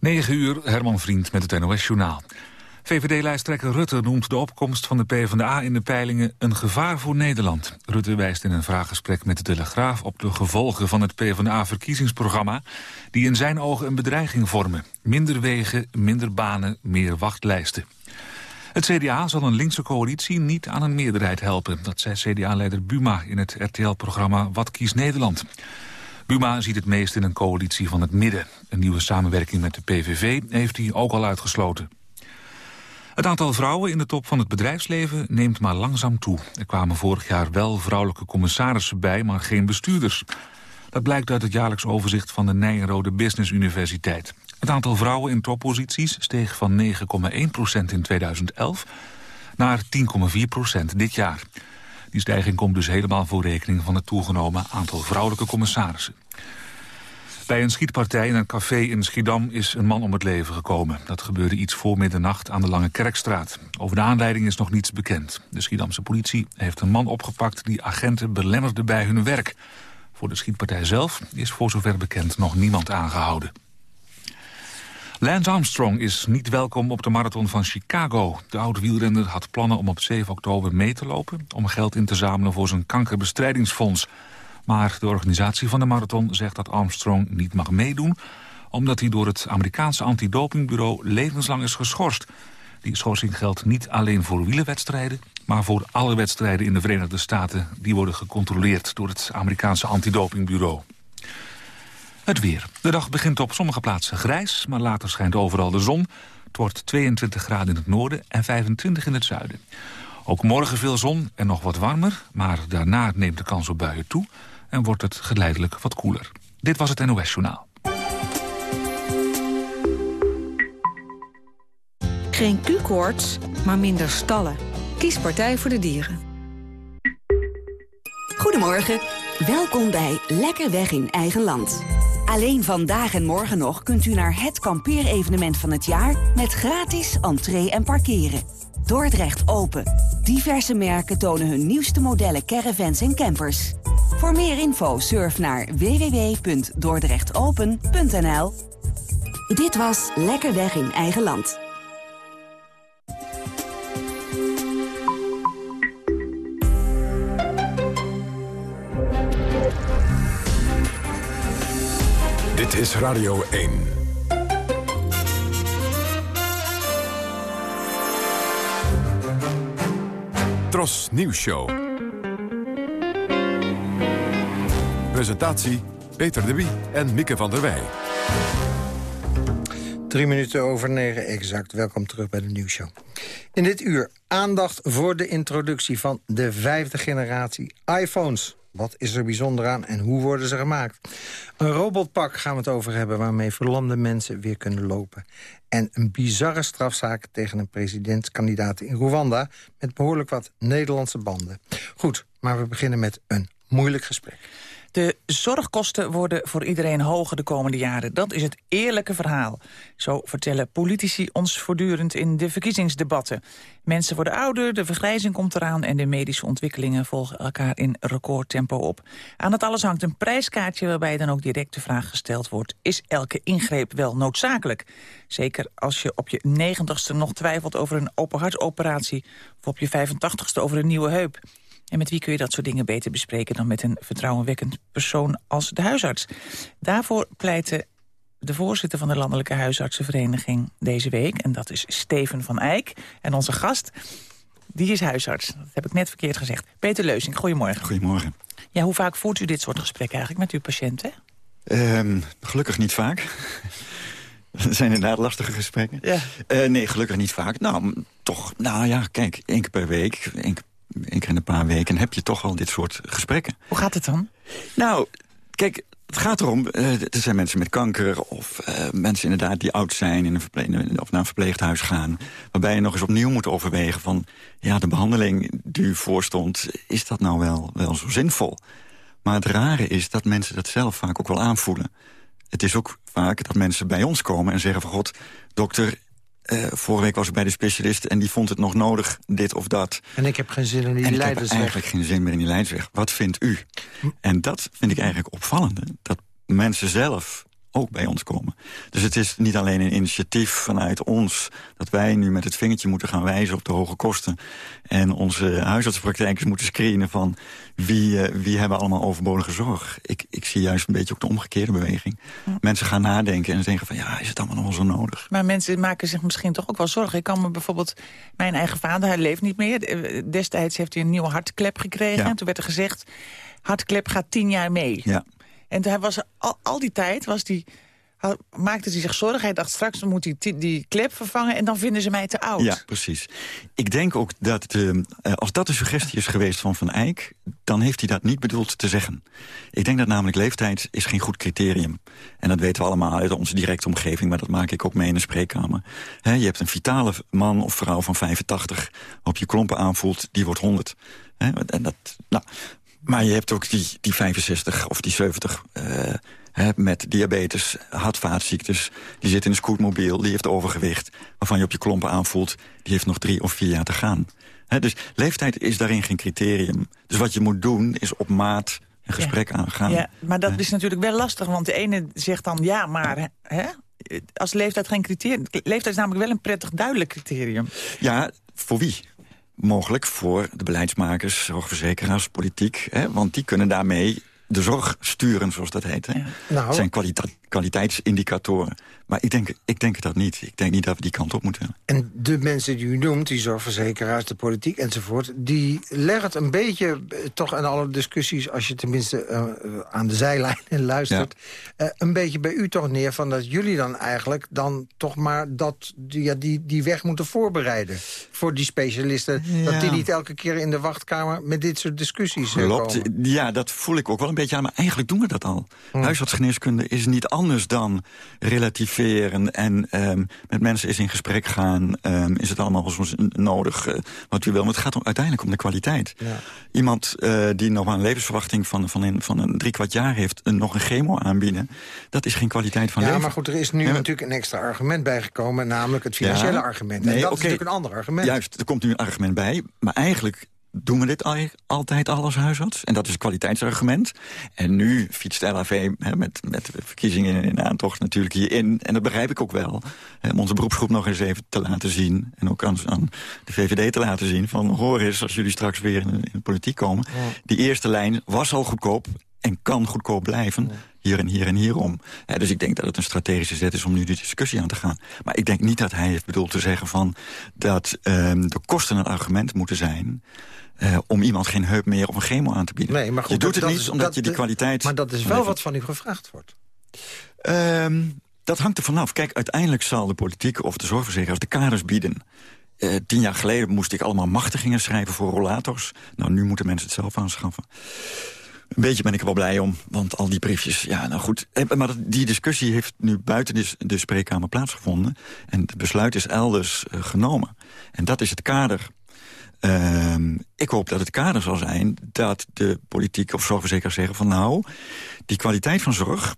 9 uur, Herman Vriend met het NOS-journaal. VVD-lijsttrekker Rutte noemt de opkomst van de PvdA in de peilingen een gevaar voor Nederland. Rutte wijst in een vraaggesprek met de Telegraaf op de gevolgen van het PvdA-verkiezingsprogramma... die in zijn ogen een bedreiging vormen. Minder wegen, minder banen, meer wachtlijsten. Het CDA zal een linkse coalitie niet aan een meerderheid helpen. Dat zei CDA-leider Buma in het RTL-programma Wat kiest Nederland? Buma ziet het meest in een coalitie van het midden. Een nieuwe samenwerking met de PVV heeft hij ook al uitgesloten. Het aantal vrouwen in de top van het bedrijfsleven neemt maar langzaam toe. Er kwamen vorig jaar wel vrouwelijke commissarissen bij, maar geen bestuurders. Dat blijkt uit het jaarlijks overzicht van de Nijenrode Business Universiteit. Het aantal vrouwen in topposities steeg van 9,1% in 2011 naar 10,4% dit jaar. Die stijging komt dus helemaal voor rekening van het toegenomen aantal vrouwelijke commissarissen. Bij een schietpartij in een café in Schiedam is een man om het leven gekomen. Dat gebeurde iets voor middernacht aan de Lange Kerkstraat. Over de aanleiding is nog niets bekend. De Schiedamse politie heeft een man opgepakt die agenten belemmerde bij hun werk. Voor de schietpartij zelf is voor zover bekend nog niemand aangehouden. Lance Armstrong is niet welkom op de marathon van Chicago. De oude wielrenner had plannen om op 7 oktober mee te lopen... om geld in te zamelen voor zijn kankerbestrijdingsfonds. Maar de organisatie van de marathon zegt dat Armstrong niet mag meedoen... omdat hij door het Amerikaanse antidopingbureau levenslang is geschorst. Die schorsing geldt niet alleen voor wielerwedstrijden... maar voor alle wedstrijden in de Verenigde Staten... die worden gecontroleerd door het Amerikaanse antidopingbureau. Het weer. De dag begint op sommige plaatsen grijs, maar later schijnt overal de zon. Het wordt 22 graden in het noorden en 25 in het zuiden. Ook morgen veel zon en nog wat warmer, maar daarna neemt de kans op buien toe... en wordt het geleidelijk wat koeler. Dit was het NOS Journaal. Geen Q-koorts, maar minder stallen. Kies Partij voor de Dieren. Goedemorgen, welkom bij Lekker Weg in Eigen Land. Alleen vandaag en morgen nog kunt u naar het kampeerevenement van het jaar... met gratis entree en parkeren. Dordrecht Open. Diverse merken tonen hun nieuwste modellen caravans en campers. Voor meer info surf naar www.dordrechtopen.nl Dit was Lekker Weg in Eigen Land. Dit is Radio 1. Tros Nieuws Show. Presentatie Peter de Wie en Mieke van der Wij. Drie minuten over negen exact. Welkom terug bij de nieuwsshow. In dit uur aandacht voor de introductie van de vijfde generatie iPhones. Wat is er bijzonder aan en hoe worden ze gemaakt? Een robotpak gaan we het over hebben... waarmee verlamde mensen weer kunnen lopen. En een bizarre strafzaak tegen een presidentskandidaat in Rwanda... met behoorlijk wat Nederlandse banden. Goed, maar we beginnen met een moeilijk gesprek. De zorgkosten worden voor iedereen hoger de komende jaren. Dat is het eerlijke verhaal. Zo vertellen politici ons voortdurend in de verkiezingsdebatten. Mensen worden ouder, de vergrijzing komt eraan... en de medische ontwikkelingen volgen elkaar in recordtempo op. Aan het alles hangt een prijskaartje waarbij dan ook direct de vraag gesteld wordt... is elke ingreep wel noodzakelijk? Zeker als je op je negentigste nog twijfelt over een openhartsoperatie... of op je 85ste over een nieuwe heup. En met wie kun je dat soort dingen beter bespreken... dan met een vertrouwenwekkend persoon als de huisarts? Daarvoor pleitte de voorzitter van de Landelijke Huisartsenvereniging deze week. En dat is Steven van Eyck. En onze gast, die is huisarts. Dat heb ik net verkeerd gezegd. Peter Leusing, goedemorgen. Goedemorgen. Ja, hoe vaak voert u dit soort gesprekken eigenlijk met uw patiënten? Um, gelukkig niet vaak. Dat zijn inderdaad lastige gesprekken. Ja. Uh, nee, gelukkig niet vaak. Nou, toch, nou ja, kijk, één keer per week, één keer één keer in een paar weken heb je toch al dit soort gesprekken. Hoe gaat het dan? Nou, kijk, het gaat erom, uh, er zijn mensen met kanker... of uh, mensen inderdaad die oud zijn in een of naar een verpleeghuis gaan... waarbij je nog eens opnieuw moet overwegen van... ja, de behandeling die u voorstond, is dat nou wel, wel zo zinvol? Maar het rare is dat mensen dat zelf vaak ook wel aanvoelen. Het is ook vaak dat mensen bij ons komen en zeggen van... god, dokter, uh, vorige week was ik bij de specialist en die vond het nog nodig, dit of dat. En ik heb geen zin in die en leidersweg. ik heb eigenlijk geen zin meer in die leidersweg. Wat vindt u? En dat vind ik eigenlijk opvallend. Dat mensen zelf ook bij ons komen. Dus het is niet alleen een initiatief vanuit ons... dat wij nu met het vingertje moeten gaan wijzen op de hoge kosten... en onze huisartsenpraktijkers moeten screenen van... wie, uh, wie hebben allemaal overbodige zorg. Ik, ik zie juist een beetje ook de omgekeerde beweging. Mensen gaan nadenken en denken van... ja, is het allemaal nog wel zo nodig? Maar mensen maken zich misschien toch ook wel zorgen. Ik kan me bijvoorbeeld... Mijn eigen vader, hij leeft niet meer. Eh, destijds heeft hij een nieuwe hartklep gekregen. En toen werd er gezegd... hartklep gaat tien jaar mee. Ja. En hij was, al, al die tijd was die, maakte hij zich zorgen. Hij dacht, straks moet hij die, die klep vervangen... en dan vinden ze mij te oud. Ja, precies. Ik denk ook dat, uh, als dat de suggestie is geweest van Van Eyck... dan heeft hij dat niet bedoeld te zeggen. Ik denk dat namelijk leeftijd is geen goed criterium. En dat weten we allemaal uit onze directe omgeving... maar dat maak ik ook mee in de spreekkamer. Je hebt een vitale man of vrouw van 85... op je klompen aanvoelt, die wordt 100. He, en dat, nou, maar je hebt ook die, die 65 of die 70 uh, hè, met diabetes, hartvaatziektes. Die zit in een scootmobiel, die heeft overgewicht... waarvan je op je klompen aanvoelt, die heeft nog drie of vier jaar te gaan. Hè, dus leeftijd is daarin geen criterium. Dus wat je moet doen, is op maat een gesprek ja. aangaan. Ja, maar dat is natuurlijk wel lastig, want de ene zegt dan... ja, maar hè, als leeftijd geen criterium... Leeftijd is namelijk wel een prettig duidelijk criterium. Ja, voor wie? Mogelijk voor de beleidsmakers, zorgverzekeraars, politiek. Hè, want die kunnen daarmee de zorg sturen, zoals dat heet. Hè. Ja. Nou. Het zijn kwalite kwaliteitsindicatoren. Maar ik denk, ik denk dat niet. Ik denk niet dat we die kant op moeten. En de mensen die u noemt, die zorgverzekeraars, de politiek enzovoort... die leggen het een beetje, toch in alle discussies... als je tenminste uh, aan de zijlijn luistert... Ja. Uh, een beetje bij u toch neer van dat jullie dan eigenlijk... dan toch maar dat, ja, die, die weg moeten voorbereiden voor die specialisten. Ja. Dat die niet elke keer in de wachtkamer met dit soort discussies Klopt. komen. Ja, dat voel ik ook wel een beetje aan. Maar eigenlijk doen we dat al. Hm. Huisartsgeneeskunde is niet anders dan relativeren en um, met mensen eens in gesprek gaan. Um, is het allemaal soms nodig uh, wat u wil. Maar het gaat om, uiteindelijk om de kwaliteit. Ja. Iemand uh, die nog maar een levensverwachting van, van, een, van een drie kwart jaar heeft... Een, nog een chemo aanbieden, dat is geen kwaliteit van ja, leven. Ja, maar goed, er is nu ja. natuurlijk een extra argument bijgekomen... namelijk het financiële argument. En nee, dat okay. is natuurlijk een ander argument. Juist, er komt nu een argument bij. Maar eigenlijk doen we dit al, altijd al als huisarts. En dat is een kwaliteitsargument. En nu fietst LAV hè, met, met verkiezingen in aantocht natuurlijk hierin. En dat begrijp ik ook wel. Om onze beroepsgroep nog eens even te laten zien. En ook aan, aan de VVD te laten zien. Van hoor eens, als jullie straks weer in, in de politiek komen. Ja. Die eerste lijn was al goedkoop en kan goedkoop blijven. Ja. Hier en hier en hierom. Dus ik denk dat het een strategische zet is om nu die discussie aan te gaan. Maar ik denk niet dat hij heeft bedoeld te zeggen van... dat um, de kosten een argument moeten zijn... Uh, om iemand geen heup meer of een chemo aan te bieden. Nee, maar goed, je doet het niet is, omdat dat, je die kwaliteit... Maar dat is wel wat van u gevraagd wordt. Um, dat hangt er vanaf. Kijk, uiteindelijk zal de politiek of de zorgverzekeraars de kaders bieden. Uh, tien jaar geleden moest ik allemaal machtigingen schrijven voor rollators. Nou, nu moeten mensen het zelf aanschaffen. Een beetje ben ik er wel blij om, want al die briefjes, ja, nou goed. Maar die discussie heeft nu buiten de, spreekkamer plaatsgevonden. En het besluit is elders uh, genomen. En dat is het kader. Uh, ik hoop dat het kader zal zijn dat de politiek of zorgverzekeraars zeggen van nou, die kwaliteit van zorg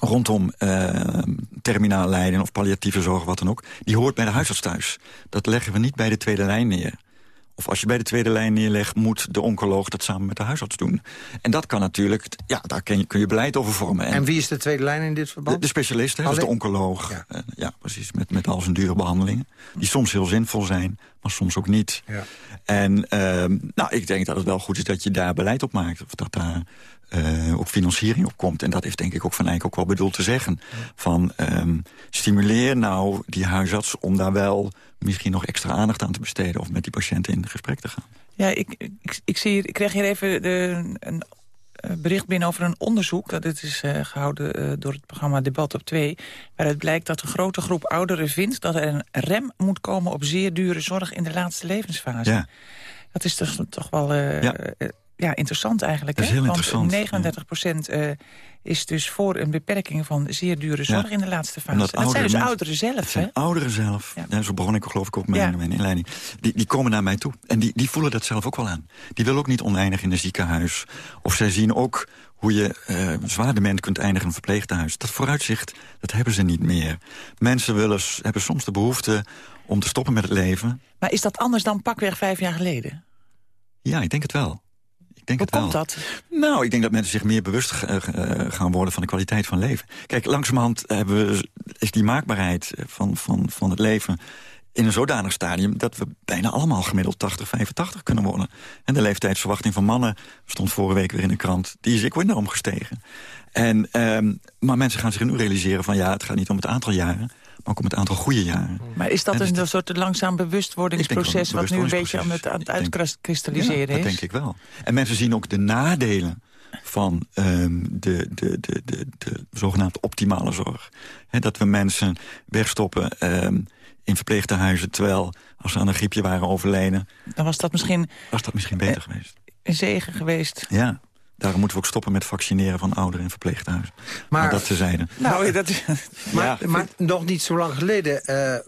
rondom uh, terminaal of palliatieve zorg, wat dan ook, die hoort bij de huisarts thuis. Dat leggen we niet bij de tweede lijn neer. Of als je bij de tweede lijn neerlegt, moet de oncoloog dat samen met de huisarts doen. En dat kan natuurlijk, ja, daar kun je, kun je beleid over vormen. En, en wie is de tweede lijn in dit verband? De, de specialist, hè, dus de oncoloog. Ja, uh, ja precies, met, met al zijn dure behandelingen. Die soms heel zinvol zijn, maar soms ook niet. Ja. En uh, nou, ik denk dat het wel goed is dat je daar beleid op maakt. Of dat daar uh, ook financiering op komt. En dat heeft denk ik ook Van Eyck ook wel bedoeld te zeggen. Van um, stimuleer nou die huisarts om daar wel misschien nog extra aandacht aan te besteden... of met die patiënten in gesprek te gaan. Ja, ik, ik, ik, zie ik kreeg hier even de, een bericht binnen over een onderzoek. Dat is uh, gehouden uh, door het programma Debat op 2. Waaruit blijkt dat een grote groep ouderen vindt... dat er een rem moet komen op zeer dure zorg in de laatste levensfase. Ja. Dat is toch, toch wel... Uh, ja ja, interessant eigenlijk. Dat is heel Want interessant. 39 procent uh, is dus voor een beperking van zeer dure zorg ja. in de laatste fase. Dat, dat zijn dus ouderen zelf. Dat zijn ouderen zelf. Ja. ja. zo begon ik geloof ik ook mijn, mijn inleiding. Die, die komen naar mij toe. En die, die voelen dat zelf ook wel aan. Die willen ook niet oneindig in een ziekenhuis. Of zij zien ook hoe je uh, zwaar dement kunt eindigen in een verpleeghuis. Dat vooruitzicht, dat hebben ze niet meer. Mensen willen, hebben soms de behoefte om te stoppen met het leven. Maar is dat anders dan pakweg vijf jaar geleden? Ja, ik denk het wel denk Hoe het wel. komt dat? Nou, ik denk dat mensen zich meer bewust eh, eh, gaan worden van de kwaliteit van leven. Kijk, langzamerhand hebben we, is die maakbaarheid van, van, van het leven in een zodanig stadium... dat we bijna allemaal gemiddeld 80, 85 kunnen worden. En de leeftijdsverwachting van mannen, stond vorige week weer in de krant... die is ook enorm gestegen. En, ehm, maar mensen gaan zich nu realiseren van... ja, het gaat niet om het aantal jaren, ook om het aantal goede jaren. Maar is dat En dus een soort langzaam bewustwordingsproces... Wat nu een beetje aan het, aan het bewustwordingsproces. uitkristalliseren Ja, is? dat denk ik wel. En mensen zien ook de nadelen van ehm, de, de, de, de, de zogenaamde optimale zorg. Hè, dat we mensen wegstoppen ehm, in verpleegtehuizen... terwijl als ze aan een griepje waren overleden... Dan was dat misschien was dat misschien beter geweest. een zegen geweest. Ja, daarom moeten we ook stoppen met vaccineren van ouderen in verpleegtehuizen. Maar, Maar- dat tezijde. Nou, dat, Maar, Ja, maar nog niet zo lang geleden eh,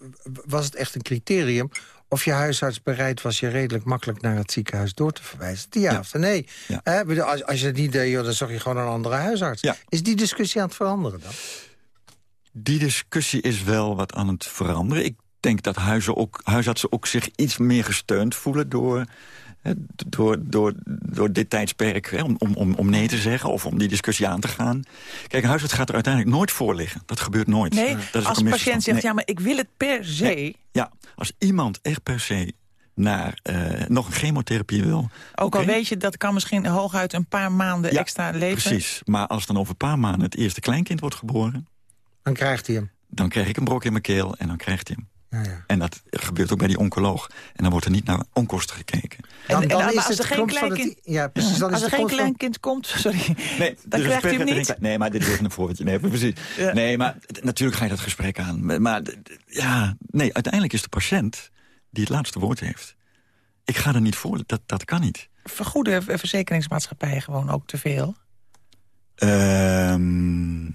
was het echt een criterium... of je huisarts bereid was je redelijk makkelijk naar het ziekenhuis door te verwijzen. Ja, Ja. of nee. Ja. Als, als je het niet deed, joh, dan zag je gewoon een andere huisarts. Ja. Is die discussie aan het veranderen dan? Die discussie is wel wat aan het veranderen. Ik denk dat huizen ook, huisartsen ook zich iets meer gesteund voelen... door, door, door, door dit tijdsperk, hè, om, om, om- om nee te zeggen... of om die discussie aan te gaan. Kijk, een huisarts gaat er uiteindelijk nooit voor liggen. Dat gebeurt nooit. nee, dat is als een patiënt zegt, Nee. ja, maar ik wil het per se... Nee. Ja, als iemand echt per se naar eh, nog een chemotherapie wil... Ook al weet je, dat kan misschien hooguit een paar maanden Ja, extra leven. Precies, maar als dan over een paar maanden het eerste kleinkind wordt geboren... Dan krijgt hij hem. dan krijg ik een brok in mijn keel en dan krijgt hij hem. Ja, ja. En dat gebeurt ook bij die oncoloog. En dan wordt er niet naar onkosten gekeken. En, en dan, is als het er geen kleinkind, Ja, precies. Dan als er geen kleinkind komt, sorry, Nee, dan dus krijgt hij hem geen niet. klein- Nee, maar dit is even een voorbeeldje. Nee, precies. Ja. Nee, maar natuurlijk ga je dat gesprek aan. Maar- ja, nee, uiteindelijk is de patiënt die het laatste woord heeft. Ik ga er niet voor, dat, dat kan niet. Vergoeden verzekeringsmaatschappijen gewoon ook te veel? Ehm,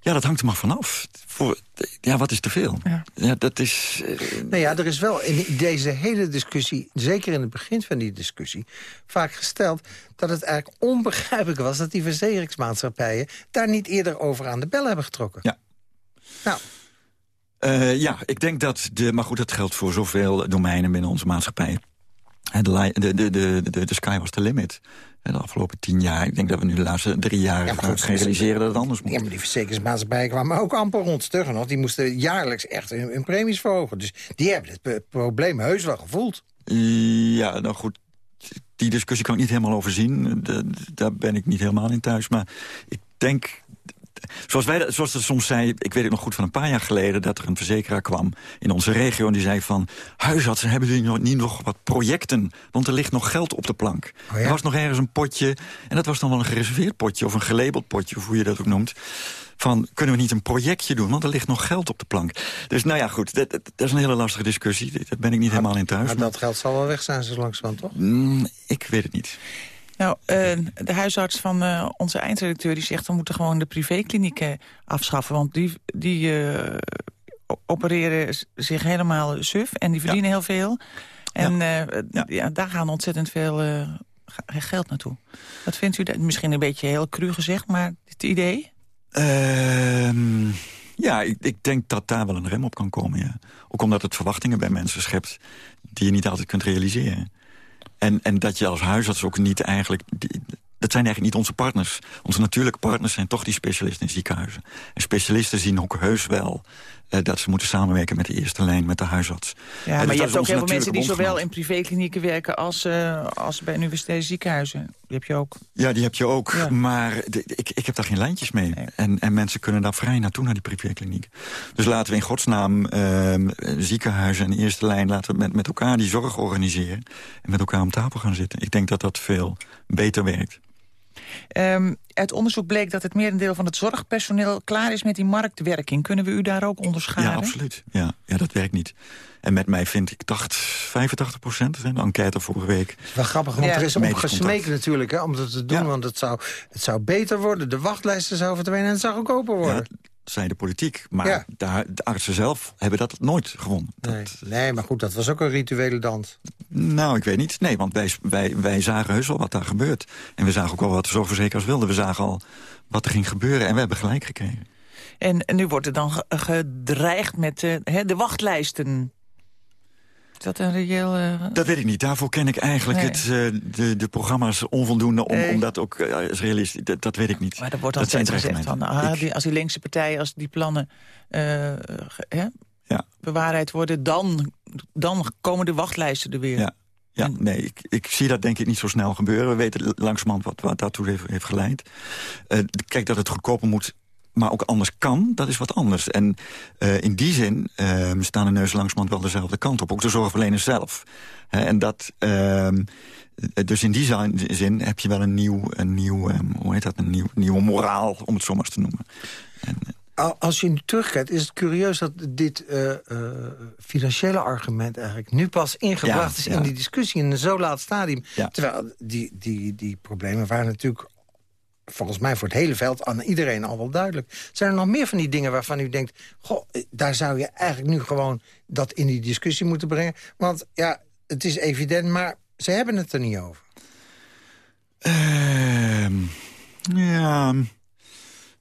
ja, dat hangt er maar vanaf. Voor, ja, wat is te veel? Ja. Ja, dat is... eh, Nou ja, er is wel in deze hele discussie, zeker in het begin van die discussie... vaak gesteld dat het eigenlijk onbegrijpelijk was... dat die verzekeringsmaatschappijen daar niet eerder over aan de bel hebben getrokken. Ja. Nou, Eh, ja, ik denk dat... De, maar goed, dat geldt voor zoveel domeinen binnen onze maatschappij. Hè, De, li- de, de, de, de, de sky was the limit. De afgelopen tien jaar. Ik denk dat we nu de laatste drie jaar Ja, gaan goed, realiseren dat het anders moet. ja, maar die verzekeringsmaatschappijen kwamen ook amper rond. Stuggen nog, die moesten jaarlijks echt hun, hun premies verhogen. Dus die hebben het probleem heus wel gevoeld. Ja, nou goed. Die discussie kan ik niet helemaal overzien. De- daar ben ik niet helemaal in thuis. Maar ik denk... Zoals, wij, dat- zoals het soms zei, ik weet het nog goed van een paar jaar geleden... dat er een verzekeraar kwam in onze regio en die zei van... huisartsen, hebben jullie nog, niet nog wat projecten? Want er ligt nog geld op de plank. Oh ja? Er was nog ergens een potje, en dat was dan wel een gereserveerd potje... of een gelabeld potje, of hoe je dat ook noemt... van kunnen we niet een projectje doen, want er ligt nog geld op de plank. Dus nou ja, goed, dat, dat, dat is een hele lastige discussie. Daar ben ik niet helemaal in thuis. Maar dat geld zal wel weg zijn zo langzamerhand, toch? Mm, ik weet het niet. Nou, eh, de huisarts van eh, onze eindredacteur die zegt... we moeten gewoon de privéklinieken afschaffen. Want die, die eh, opereren zich helemaal suf en die verdienen heel veel. En eh, Ja. ja, daar gaan ontzettend veel eh, geld naartoe. Wat vindt u? Dat? Misschien een beetje heel cru gezegd, maar het idee? Ehm, ja, ik, ik denk dat daar wel een rem op kan komen, ja. Ook omdat het verwachtingen bij mensen schept... die je niet altijd kunt realiseren. En, en dat je als huisarts ook niet eigenlijk... dat zijn eigenlijk niet onze partners. Onze natuurlijke partners zijn toch die specialisten in ziekenhuizen. En specialisten zien ook heus wel eh, dat ze moeten samenwerken met de eerste lijn, met de huisarts. Ja, Eh, maar dus je hebt ook heel veel mensen die zowel in privéklinieken werken... als, eh, als bij universitaire ziekenhuizen. Die heb je ook. Ja, die heb je ook. Ja. Maar de- ik, ik heb daar geen lijntjes mee. Nee. En, en mensen kunnen daar vrij naartoe, naar die privékliniek. Dus laten we in godsnaam ehm, ziekenhuizen en eerste lijn... laten we met, met elkaar die zorg organiseren. En met elkaar om tafel gaan zitten. Ik denk dat dat veel beter werkt. Ehm, uit onderzoek bleek dat het merendeel van het zorgpersoneel klaar is met die marktwerking. Kunnen we u daar ook onderscheiden? Ja, absoluut. Ja, ja, dat werkt niet. En met mij vind ik 80, 85 procent. De enquête vorige week. Wel grappig, want Ja. er is om gesmeken natuurlijk hè, om dat te doen. Ja. Want het zou, het zou beter worden, de wachtlijsten zouden verdwijnen... en het zou goedkoper Ja, worden. Zei de politiek. Maar Ja. de, de artsen zelf hebben dat nooit gewonnen. Dat, nee. nee, maar goed, dat was ook een rituele dans. Nou, ik weet niet. Nee, want wij, wij, wij zagen heus wel wat daar gebeurt. En we zagen ook wel wat de zorgverzekeraars wilden. We zagen al wat er ging gebeuren en we hebben gelijk gekregen. En nu wordt er dan ge- gedreigd met eh, hè, de wachtlijsten. Dat een reëel... Uh... Dat weet ik niet. Daarvoor ken ik eigenlijk het, uh, de, de programma's onvoldoende... om, om dat ook uh, als realistisch... Dat, dat, weet ik niet. Maar er wordt altijd gezegd van... Ah, die, als die linkse partijen, als die plannen ja. bewaarheid worden... Dan, dan komen de wachtlijsten er weer. Ja. Ja, nee, ik, ik zie dat denk ik niet zo snel gebeuren. We weten langzamerhand wat, wat daartoe heeft, heeft geleid. kijk, dat het goedkoper moet maar ook anders kan, dat is wat anders. En uh, in die zin uh, staan de neus langzamerhand wel dezelfde kant op. Ook de zorgverleners zelf. en dat, uh, dus in die zin heb je wel een nieuw, een nieuw, um, hoe heet dat, een nieuw, nieuwe moraal, om het zo maar eens te noemen. En, als je nu terugkijkt, is het curieus dat dit uh, uh, financiële argument eigenlijk nu pas ingebracht is in die discussie in een zo laat stadium. Ja. Terwijl die, die, die problemen waren natuurlijk volgens mij voor het hele veld aan iedereen al wel duidelijk. Zijn er nog meer van die dingen waarvan u denkt... goh, daar zou je eigenlijk nu gewoon dat in die discussie moeten brengen? Want ja, het is evident, maar ze hebben het er niet over. Uh, ja...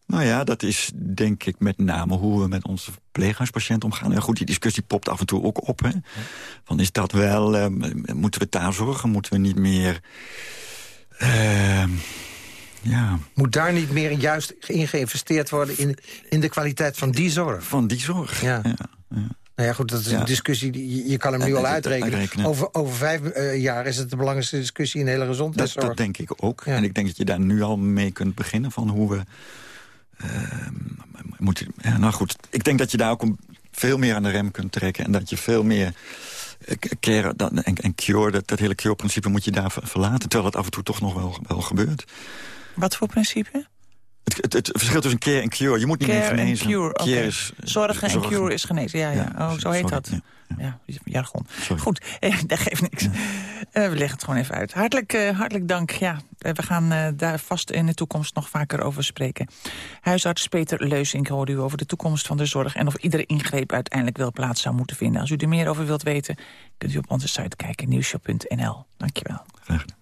Nou ja, dat is denk ik met name hoe we met onze verpleeghuispatiënt omgaan. Ja, goed, die discussie popt af en toe ook op. Hè? Van is dat wel, uh, moeten we daar zorgen? Moeten we niet meer... Uh, ja. Moet daar niet meer juist in geïnvesteerd worden... in, in de kwaliteit van die zorg? Van die zorg, ja. ja, ja. Nou ja, goed, dat is een discussie, die, je kan hem nu al uitrekenen. Over, over vijf uh, jaar is het de belangrijkste discussie in de hele gezondheidszorg. Dat, dat denk ik ook. En ik denk dat je daar nu al mee kunt beginnen van hoe we... Uh, moeten, ja, nou goed, ik denk dat je daar ook veel meer aan de rem kunt trekken... en dat je veel meer eh, care en, en cure, dat, dat hele cure-principe moet je daar verlaten... terwijl dat af en toe toch nog wel, wel gebeurt. Wat voor principe? Het, het, het, verschil tussen care en cure. Je moet niet meer genezen. Cure, care is, Zorgen en cure is genezen. Ja, ja. oh, zo heet dat. Ja, jargon. Goed, eh, dat geeft niks. Uh, we leggen het gewoon even uit. Hartelijk, uh, hartelijk dank. Ja, we gaan daar vast in de toekomst nog vaker over spreken. Huisarts Peter Leusink hoorde u over de toekomst van de zorg... en of iedere ingreep uiteindelijk wel plaats zou moeten vinden. Als u er meer over wilt weten, kunt u op onze site kijken, nieuwshop.nl. Dankjewel. Graag gedaan.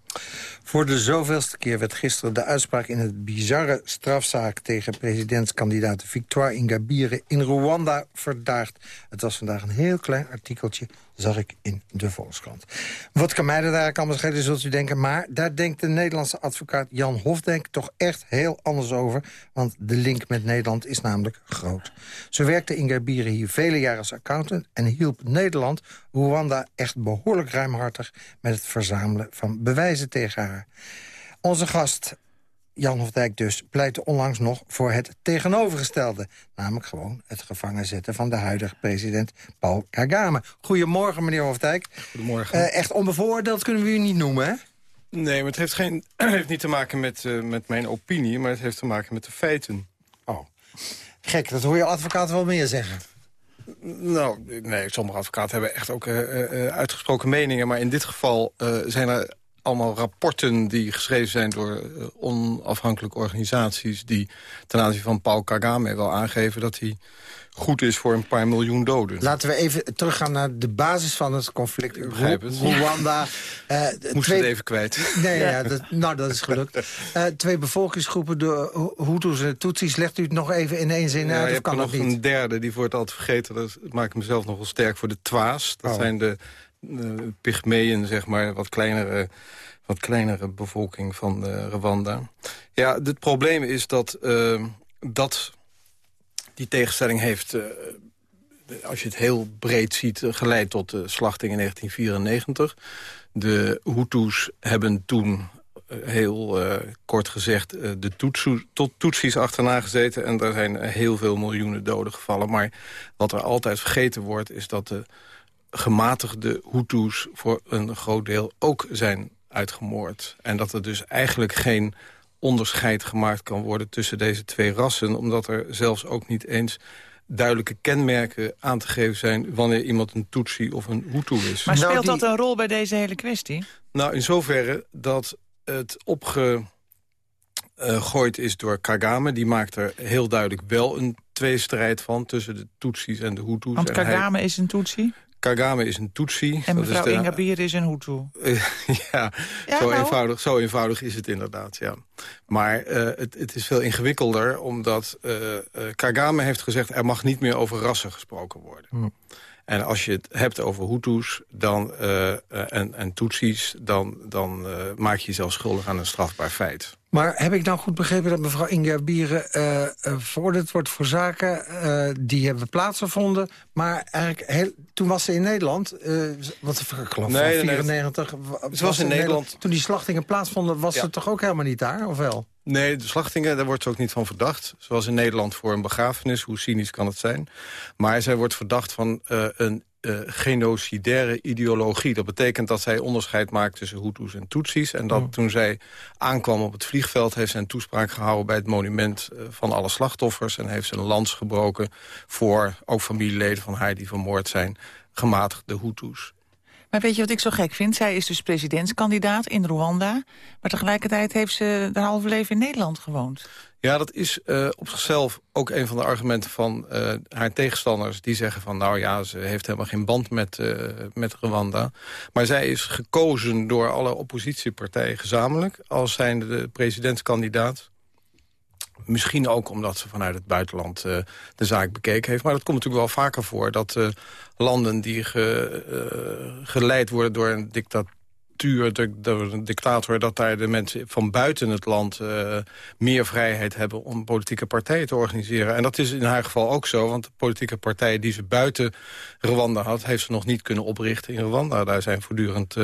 Voor de zoveelste keer werd gisteren de uitspraak in het bizarre strafzaak... tegen presidentskandidaat Victoire Ingabire in Rwanda verdaagd. Het was vandaag een heel klein artikeltje zag ik in de Volkskrant. Wat kan mij daar allemaal schelen, zult u denken. Maar daar denkt de Nederlandse advocaat Jan Hofdenk toch echt heel anders over. Want de link met Nederland is namelijk groot. Zo werkte Ingabire hier vele jaren als accountant... en hielp Nederland, Rwanda, echt behoorlijk ruimhartig... met het verzamelen van bewijzen tegen haar. Onze gast Jan Hofdijk dus pleitte onlangs nog voor het tegenovergestelde. Namelijk gewoon het gevangen zetten van de huidige president Paul Kagame. Goedemorgen, meneer Hofdijk. Goedemorgen. Uh, echt onbevooroordeeld kunnen we u niet noemen, hè? Nee, maar het heeft, geen, heeft niet te maken met, uh, met mijn opinie... maar het heeft te maken met de feiten. Oh, gek. Dat hoor je advocaat wel meer zeggen. Nou, nee, sommige advocaten hebben echt ook uh, uitgesproken meningen... maar in dit geval zijn er allemaal rapporten die geschreven zijn door eh, onafhankelijke organisaties... die ten aanzien van Paul Kagame wel aangeven dat hij goed is voor een paar miljoen doden. Laten we even teruggaan naar de basis van het conflict. Ik begrijp het. Rwanda. Uh, Moest twee... het even kwijt. Nee, ja, dat, nou dat is gelukt. Uh, twee bevolkingsgroepen, de Hutus en de Tutsis. Legt u het nog even in één zin uit, of kan nog een derde, die wordt altijd vergeten. Dat maakt mezelf nog wel sterk voor de Twaas. Dat oh. zijn de pygmeeën, zeg maar, wat kleinere, wat kleinere bevolking van uh, Rwanda. Ja, het probleem is dat, uh, dat die tegenstelling heeft... Als je het heel breed ziet, geleid tot de slachting in 1994. De Hutus hebben toen heel kort gezegd de Tutsu, tot Tutsis achterna gezeten. En daar zijn heel veel miljoenen doden gevallen. Maar wat er altijd vergeten wordt, is dat de gematigde Hutus voor een groot deel ook zijn uitgemoord. En dat er dus eigenlijk geen onderscheid gemaakt kan worden tussen deze twee rassen... omdat er zelfs ook niet eens duidelijke kenmerken aan te geven zijn... wanneer iemand een Tutsi of een Hutu is. Maar speelt nou, dat een rol bij deze hele kwestie? Nou, in zoverre dat het opgegooid is door Kagame. Die maakt er heel duidelijk wel een tweestrijd van... tussen de Tutsis en de Hutus. Want Kagame is een Tutsi? Kagame is een Tutsi. En mevrouw Ingabire is een Hutu. ja, zo, nou. eenvoudig, zo eenvoudig is het inderdaad, ja. Maar uh, het, het, is veel ingewikkelder, omdat uh, Kagame heeft gezegd... er mag niet meer over rassen gesproken worden. Hm. En als je het hebt over Hutus dan, uh, en, en Tutsis... dan, dan uh, maak je jezelf schuldig aan een strafbaar feit. Maar heb ik nou goed begrepen dat mevrouw Inge Bieren uh, uh, veroordeeld wordt voor zaken uh, die hebben plaatsgevonden? Maar eigenlijk, heel, toen was ze in Nederland, wat ik geloof nee, van 94. Nee, ze was, was in, in Nederland. Nederland. Toen die slachtingen plaatsvonden, was ja. ze toch ook helemaal niet daar, of wel? Nee, de slachtingen, daar wordt ze ook niet van verdacht. Zoals in Nederland voor een begrafenis, hoe cynisch kan het zijn. Maar zij wordt verdacht van een uh, genocidaire ideologie. Dat betekent dat zij onderscheid maakt tussen Hutus en Tutsis. En dat toen zij aankwam op het vliegveld... heeft ze een toespraak gehouden bij het monument uh, van alle slachtoffers... en heeft ze een lans gebroken voor ook familieleden van haar die vermoord zijn... gematigde Hutus. Maar weet je wat ik zo gek vind? Zij is dus presidentskandidaat in Rwanda. Maar tegelijkertijd heeft ze haar halve leven in Nederland gewoond. Ja, dat is uh, op zichzelf ook een van de argumenten van uh, haar tegenstanders. Die zeggen van, nou ja, ze heeft helemaal geen band met, uh, met Rwanda. Maar zij is gekozen door alle oppositiepartijen gezamenlijk... als zijnde de presidentskandidaat. Misschien ook omdat ze vanuit het buitenland uh, de zaak bekeken heeft. Maar dat komt natuurlijk wel vaker voor. Dat uh, landen die ge, uh, geleid worden door een dictatuur door een dictator... dat daar de mensen van buiten het land meer vrijheid hebben... om politieke partijen te organiseren. En dat is in haar geval ook zo, want de politieke partijen die ze buiten Rwanda had... heeft ze nog niet kunnen oprichten in Rwanda. Daar zijn voortdurend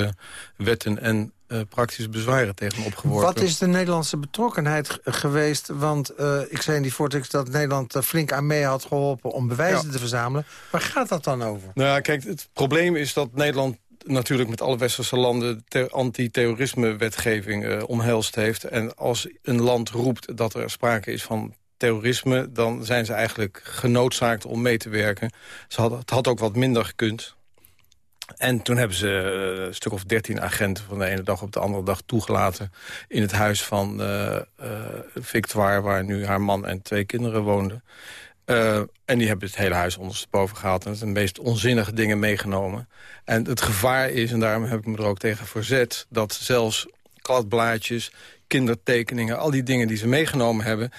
wetten en uh, praktische bezwaren tegen opgeworpen. Wat is de Nederlandse betrokkenheid geweest? Want uh, ik zei in die voortekst dat Nederland flink aan mee had geholpen... om bewijzen ja. te verzamelen. Waar gaat dat dan over? Nou, kijk, het probleem is dat Nederland natuurlijk met alle westerse landen anti-terrorisme-wetgeving uh, omhelst heeft. En als een land roept dat er sprake is van terrorisme... dan zijn ze eigenlijk genoodzaakt om mee te werken. Ze had, het had ook wat minder gekund. En toen hebben ze uh, een stuk of dertien agenten van de ene dag op de andere dag toegelaten... in het huis van uh, Victoire, waar nu haar man en twee kinderen woonden. En die hebben het hele huis ondersteboven gehaald... en de meest onzinnige dingen meegenomen. En het gevaar is, en daarom heb ik me er ook tegen verzet... dat zelfs kladblaadjes, kindertekeningen... al die dingen die ze meegenomen hebben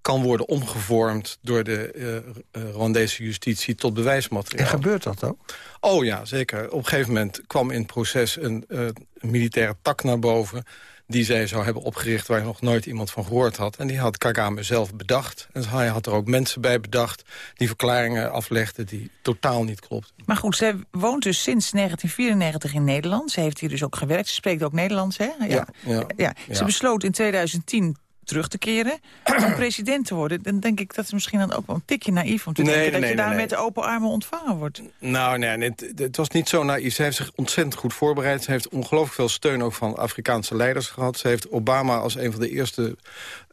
kan worden omgevormd door de uh, uh, Rwandese justitie tot bewijsmateriaal. En gebeurt dat ook? Oh ja, zeker. Op een gegeven moment kwam in het proces een, uh, een militaire tak naar boven die zij zou hebben opgericht... waar nog nooit iemand van gehoord had. En die had Kagame zelf bedacht. En hij had er ook mensen bij bedacht... die verklaringen aflegden die totaal niet klopt. Maar goed, zij woont dus sinds 1994 in Nederland. Ze heeft hier dus ook gewerkt. Ze spreekt ook Nederlands, hè? Ja. ja, ja, ja. Ze besloot in 2010 terug te keren om president te worden... dan denk ik dat is misschien dan ook wel een tikje naïef om te nee, denken... Nee, dat je daar met open armen ontvangen wordt. Nou, nee, het, het, was niet zo naïef. Ze heeft zich ontzettend goed voorbereid. Ze heeft ongelooflijk veel steun ook van Afrikaanse leiders gehad. Ze heeft Obama als een van de eerste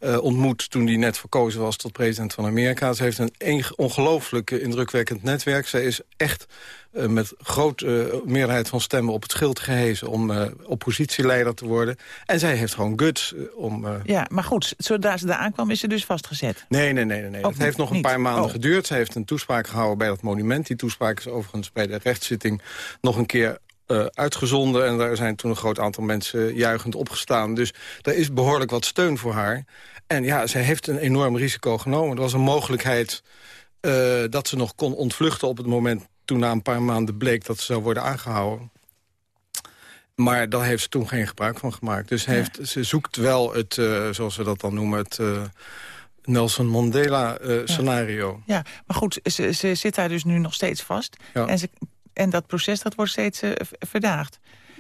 uh, ontmoet... toen hij net verkozen was tot president van Amerika. Ze heeft een ongelooflijk indrukwekkend netwerk. Ze is echt uh, met grote uh, meerderheid van stemmen op het schild gehezen... om oppositieleider te worden. En zij heeft gewoon guts om... Ja, maar goed, zodra ze daar aankwam is ze dus vastgezet? Nee, nee, nee. nee, nee. Het heeft nog een paar maanden oh. geduurd. Ze heeft een toespraak gehouden bij dat monument. Die toespraak is overigens bij de rechtszitting nog een keer uh, uitgezonden. En daar zijn toen een groot aantal mensen juichend opgestaan. Dus daar is behoorlijk wat steun voor haar. En ja, zij heeft een enorm risico genomen. Er was een mogelijkheid uh, dat ze nog kon ontvluchten op het moment... toen na een paar maanden bleek dat ze zou worden aangehouden. Maar daar heeft ze toen geen gebruik van gemaakt. Dus heeft, ze zoekt wel het, uh, zoals we dat dan noemen... het Nelson Mandela-scenario. Ja. ja. maar goed, ze, ze zit daar dus nu nog steeds vast. Ja. En, ze, en dat proces dat wordt steeds verdaagd.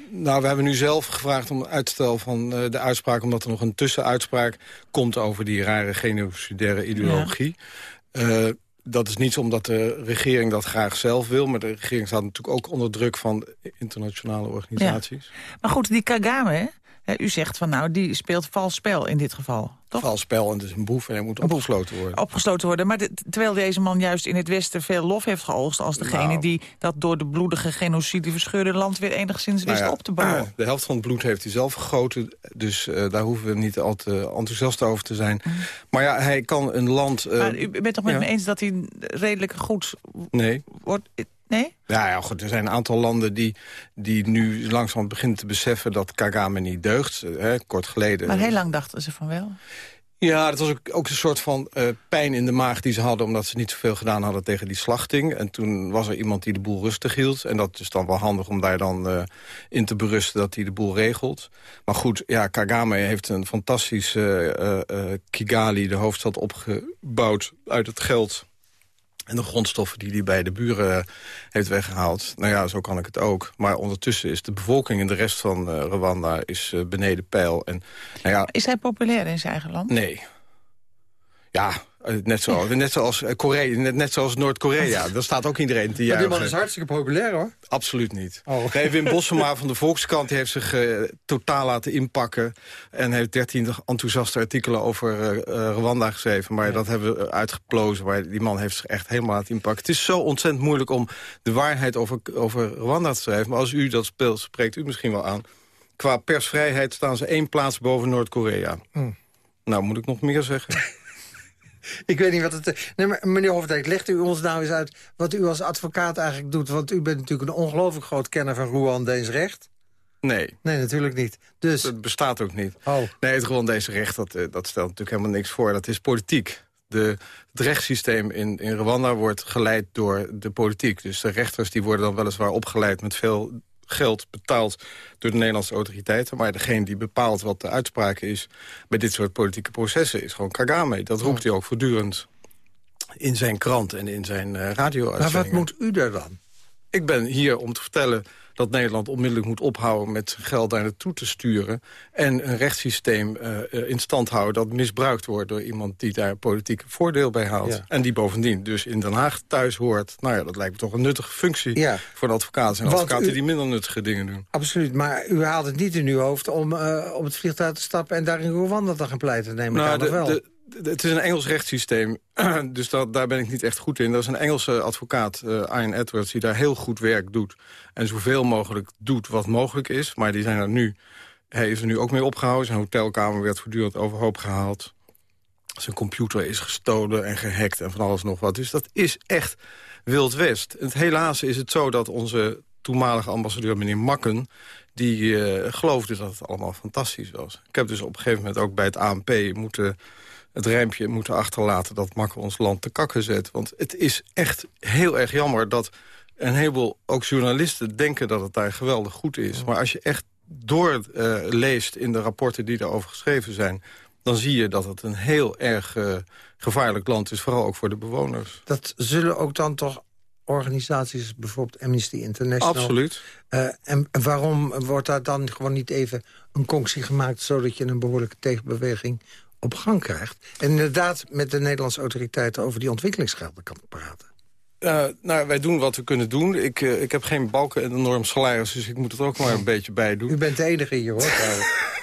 Nou, we hebben nu zelf gevraagd om uitstel van uh, de uitspraak... omdat er nog een tussenuitspraak komt over die rare genocidaire ideologie. Ja. Uh, dat is niet omdat de regering dat graag zelf wil... maar de regering staat natuurlijk ook onder druk van internationale organisaties. Ja. Maar goed, die Kagame, u zegt van nou, die speelt vals spel in dit geval, toch? Vals spel en het is een boef en hij moet opgesloten worden. Opgesloten worden, maar de, terwijl deze man juist in het Westen veel lof heeft geoogst... als degene nou. die dat door de bloedige genocide verscheurde land... weer enigszins wist nou ja, op te bouwen. De helft van het bloed heeft hij zelf gegoten, dus uh, daar hoeven we niet al te enthousiast over te zijn. Mm. Maar ja, hij kan een land... Uh, maar u bent toch met ja. me eens dat hij redelijk goed nee. wordt... Nee? Ja, ja goed, er zijn een aantal landen die, die nu langzaam beginnen te beseffen... dat Kagame niet deugt. Hè, kort geleden. Maar heel lang dachten ze van wel. Ja, dat was ook, ook een soort van uh, pijn in de maag die ze hadden... omdat ze niet zoveel gedaan hadden tegen die slachting. En toen was er iemand die de boel rustig hield. En dat is dan wel handig om daar dan uh, in te berusten dat hij de boel regelt. Maar goed, ja, Kagame heeft een fantastische uh, Kigali, de hoofdstad, opgebouwd uit het geld en de grondstoffen die hij bij de buren heeft weggehaald. Nou ja, zo kan ik het ook. Maar ondertussen is de bevolking in de rest van uh, Rwanda is, uh, beneden peil. En, nou ja, is hij populair in zijn eigen land? Nee. Ja, eh, net, zo, net zoals, eh, Korea, net, net zoals Noord-Korea. Daar staat ook iedereen te juichen. Die man is hartstikke populair, hoor. Absoluut niet. Oh. Nee, Wim Bossema van de Volkskrant heeft zich uh, totaal laten inpakken... en heeft dertien enthousiaste artikelen over uh, Rwanda geschreven. Maar dat hebben we uitgeplozen. Maar die man heeft zich echt helemaal laten inpakken. Het is zo ontzettend moeilijk om de waarheid over, over Rwanda te schrijven. Maar als u dat speelt, spreekt u misschien wel aan. Qua persvrijheid staan ze één plaats boven Noord-Korea. Hmm. Nou, moet ik nog meer zeggen? Ik weet niet wat het... Nee, maar meneer Hofdijk, legt u ons nou eens uit... wat u als advocaat eigenlijk doet? Want u bent natuurlijk een ongelooflijk groot kenner van Rwandees recht. Nee. Nee, natuurlijk niet. Dus... Het bestaat ook niet. Oh. Nee, het Rwandese recht, dat, eh, dat stelt natuurlijk helemaal niks voor. Dat is politiek. De, het rechtssysteem in, in Rwanda wordt geleid door de politiek. Dus de rechters die worden dan weliswaar opgeleid met veel geld betaald door de Nederlandse autoriteiten. Maar degene die bepaalt wat de uitspraak is bij dit soort politieke processen... is gewoon Kagame. Dat roept hij ook voortdurend in zijn krant en in zijn uh, radio Maar wat moet u daar dan? Ik ben hier om te vertellen dat Nederland onmiddellijk moet ophouden met geld daar naartoe te sturen. En een rechtssysteem uh, in stand houden dat misbruikt wordt door iemand die daar politiek voordeel bij haalt. En die bovendien dus in Den Haag thuis hoort. Nou ja, dat lijkt me toch een nuttige functie ja. voor de advocaten. En advocaten die minder nuttige dingen doen. Absoluut, maar u haalt het niet in uw hoofd om uh, op het vliegtuig te stappen en daar in Rwanda te gaan pleiten. Neem ik nou, aan, wel? De, het is een Engels rechtssysteem, dus dat, daar ben ik niet echt goed in. Dat is een Engelse advocaat, uh, Ian Edwards, die daar heel goed werk doet. En zoveel mogelijk doet wat mogelijk is. Maar die zijn er nu, hij is er nu ook mee opgehouden. Zijn hotelkamer werd voortdurend overhoop gehaald. Zijn computer is gestolen en gehackt en van alles nog wat. Dus dat is echt Wild West. Helaas is het zo dat onze toenmalige ambassadeur, meneer Makken... die uh, geloofde dat het allemaal fantastisch was. Ik heb dus op een gegeven moment ook bij het ANP moeten het rijmpje moeten achterlaten... dat Makker ons land te kakken zet. Want het is echt heel erg jammer dat een heleboel ook journalisten... denken dat het daar geweldig goed is. Maar als je echt doorleest uh, in de rapporten die daarover geschreven zijn... dan zie je dat het een heel erg uh, gevaarlijk land is. Vooral ook voor de bewoners. Dat zullen ook dan toch organisaties, bijvoorbeeld Amnesty International... Absoluut. Uh, en waarom wordt daar dan gewoon niet even een conctie gemaakt... zodat je een behoorlijke tegenbeweging op gang krijgt. En inderdaad met de Nederlandse autoriteiten over die ontwikkelingsgelden kan praten. Uh, nou, wij doen wat we kunnen doen. Ik, uh, ik heb geen balken en enorm salaris, dus ik moet het ook maar een beetje bij doen. U bent de enige hier, hoor.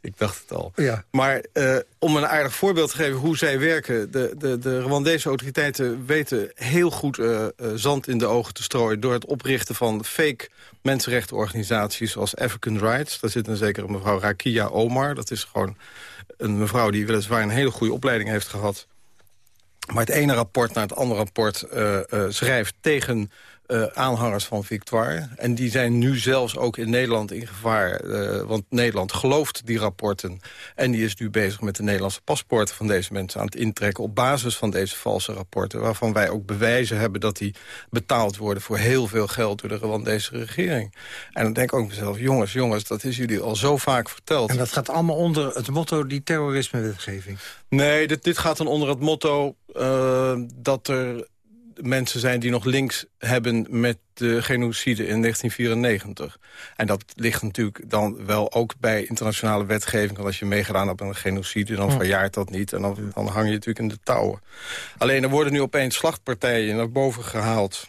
ik dacht het al. Ja. Maar uh, om een aardig voorbeeld te geven hoe zij werken... de, de, de Rwandese autoriteiten weten heel goed zand in de ogen te strooien... door het oprichten van fake mensenrechtenorganisaties zoals African Rights. Daar zit een zekere mevrouw Rakia Omar. Dat is gewoon een mevrouw die weliswaar een hele goede opleiding heeft gehad... maar het ene rapport naar het andere rapport schrijft tegen uh, aanhangers van Victoire. En die zijn nu zelfs ook in Nederland in gevaar. Uh, want Nederland gelooft die rapporten. En die is nu bezig met de Nederlandse paspoorten van deze mensen aan het intrekken... op basis van deze valse rapporten. Waarvan wij ook bewijzen hebben dat die betaald worden... voor heel veel geld door de Rwandese regering. En dan denk ik ook mezelf, jongens, jongens, dat is jullie al zo vaak verteld. En dat gaat allemaal onder het motto die terrorisme-wetgeving? Nee, dit, dit gaat dan onder het motto uh, dat er mensen zijn die nog links hebben met de genocide in 1994. En dat ligt natuurlijk dan wel ook bij internationale wetgeving. Want als je meegedaan hebt aan een genocide, dan verjaart dat niet. En dan, dan hang je natuurlijk in de touwen. Alleen er worden nu opeens slachtpartijen naar boven gehaald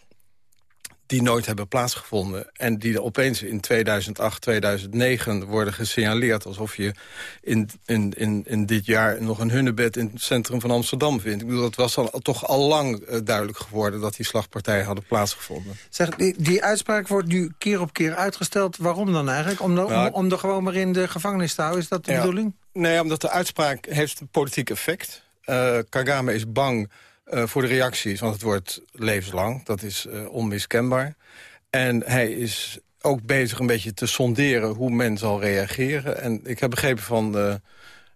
die nooit hebben plaatsgevonden. En die opeens in 2008, 2009 worden gesignaleerd... alsof je in, in, in, in dit jaar nog een hunnebed in het centrum van Amsterdam vindt. Ik bedoel, dat was dan toch al lang uh, duidelijk geworden... dat die slagpartijen hadden plaatsgevonden. Zeg, die, die, uitspraak wordt nu keer op keer uitgesteld. Waarom dan eigenlijk? Om, de, om, om er gewoon maar in de gevangenis te houden? Is dat de ja. bedoeling? Nee, omdat de uitspraak heeft een politiek effect. Uh, Kagame is bang uh, voor de reacties, want het wordt levenslang. Dat is uh, onmiskenbaar. En hij is ook bezig een beetje te sonderen hoe men zal reageren. En ik heb begrepen van de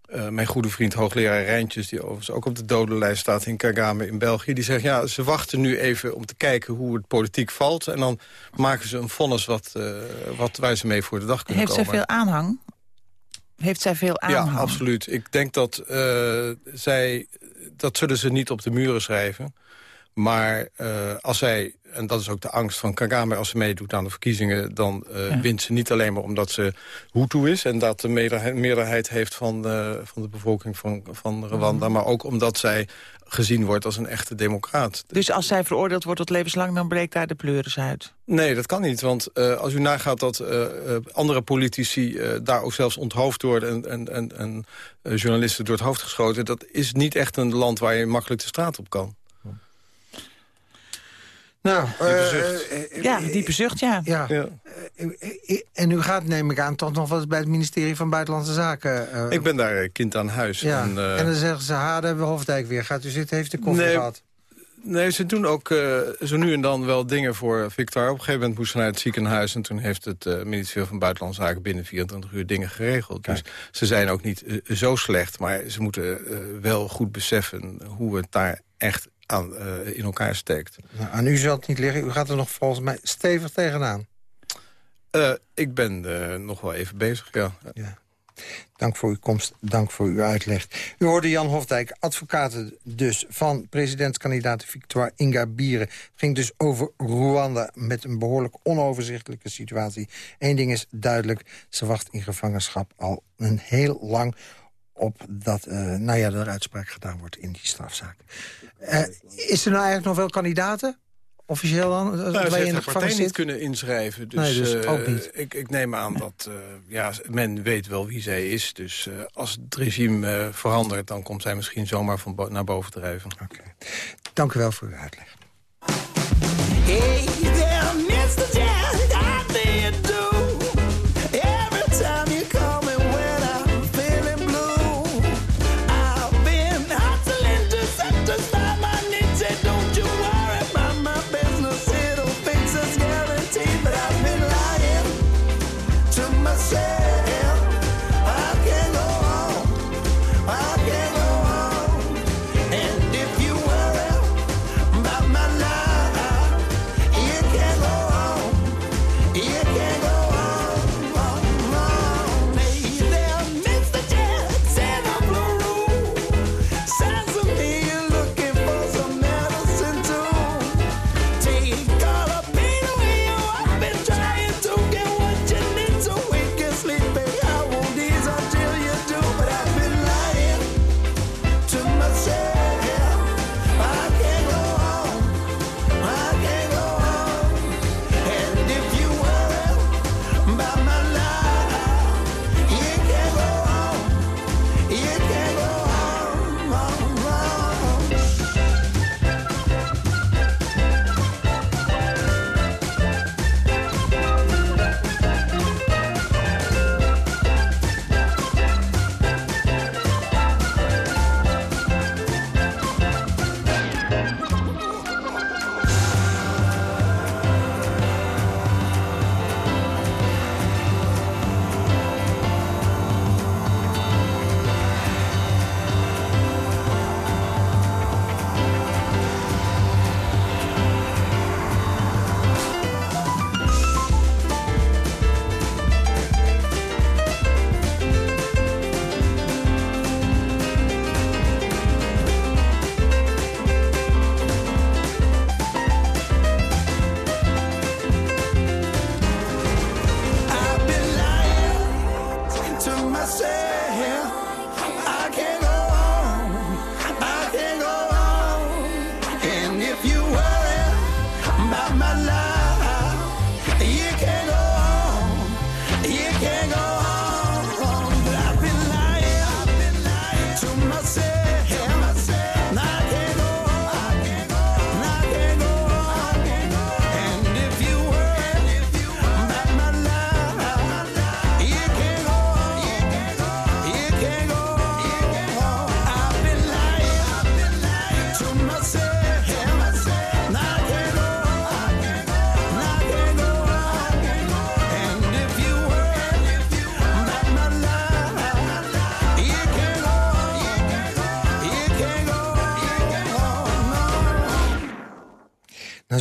Uh, mijn goede vriend hoogleraar Rijntjes... die overigens ook op de dodenlijst staat in Kagame in België... die zegt, ja, ze wachten nu even om te kijken hoe het politiek valt... en dan maken ze een vonnis wat, wat, waar ze mee voor de dag kunnen Heeft komen. Heeft zij veel aanhang? Heeft zij veel aanhang? Ja, absoluut. Ik denk dat zij... dat zullen ze niet op de muren schrijven... Maar uh, als zij, en dat is ook de angst van Kagame... als ze meedoet aan de verkiezingen... dan uh, ja. wint ze niet alleen maar omdat ze Hutu is... en dat de meerderheid heeft van, uh, van de bevolking van, van Rwanda... Mm. maar ook omdat zij gezien wordt als een echte democraat. Dus als zij veroordeeld wordt tot levenslang... dan breekt daar de pleuris uit? Nee, dat kan niet. Want uh, als u nagaat dat uh, andere politici uh, daar ook zelfs onthoofd worden... en, en, en, en journalisten door het hoofd geschoten... dat is niet echt een land waar je makkelijk de straat op kan. Nou, diepe zucht. ja, diepe zucht, ja. ja. ja. En u gaat, neem ik aan, toch nog wel eens bij het ministerie van Buitenlandse Zaken. Uh, ik ben daar kind aan huis. Ja. En, uh, en dan zeggen ze, ha, daar hebben we Hofdijk weer. Gaat u zitten, heeft de koffie nee, gehad? Nee, ze doen ook uh, zo nu en dan wel dingen voor Victor. Op een gegeven moment moest ze naar het ziekenhuis... en toen heeft het uh, ministerie van Buitenlandse Zaken binnen 24 uur dingen geregeld. Kijk. Dus ze zijn ook niet uh, zo slecht, maar ze moeten wel goed beseffen... hoe het daar echt aan, uh, in elkaar steekt. Nou, aan u zal het niet liggen. U gaat er nog volgens mij stevig tegenaan. Uh, ik ben uh, nog wel even bezig, ja. ja. Dank voor uw komst, dank voor uw uitleg. U hoorde Jan Hofdijk, advocaat dus van presidentskandidaat Victoire Ingabire. Het ging dus over Rwanda met een behoorlijk onoverzichtelijke situatie. Eén ding is duidelijk, ze wacht in gevangenschap al een heel lang op dat uh, nou ja, er uitspraak gedaan wordt in die strafzaak. Uh, is er nou eigenlijk nog wel kandidaten? Officieel dan? Nou, dat ze in de partij zit? niet kunnen inschrijven. Dus, Nee, dus uh, ook niet. Ik, ik neem aan dat ja, men weet wel wie zij is. Dus als het regime verandert, dan komt zij misschien zomaar van bo naar boven drijven. Okay. Dank u wel voor uw uitleg. Hey there,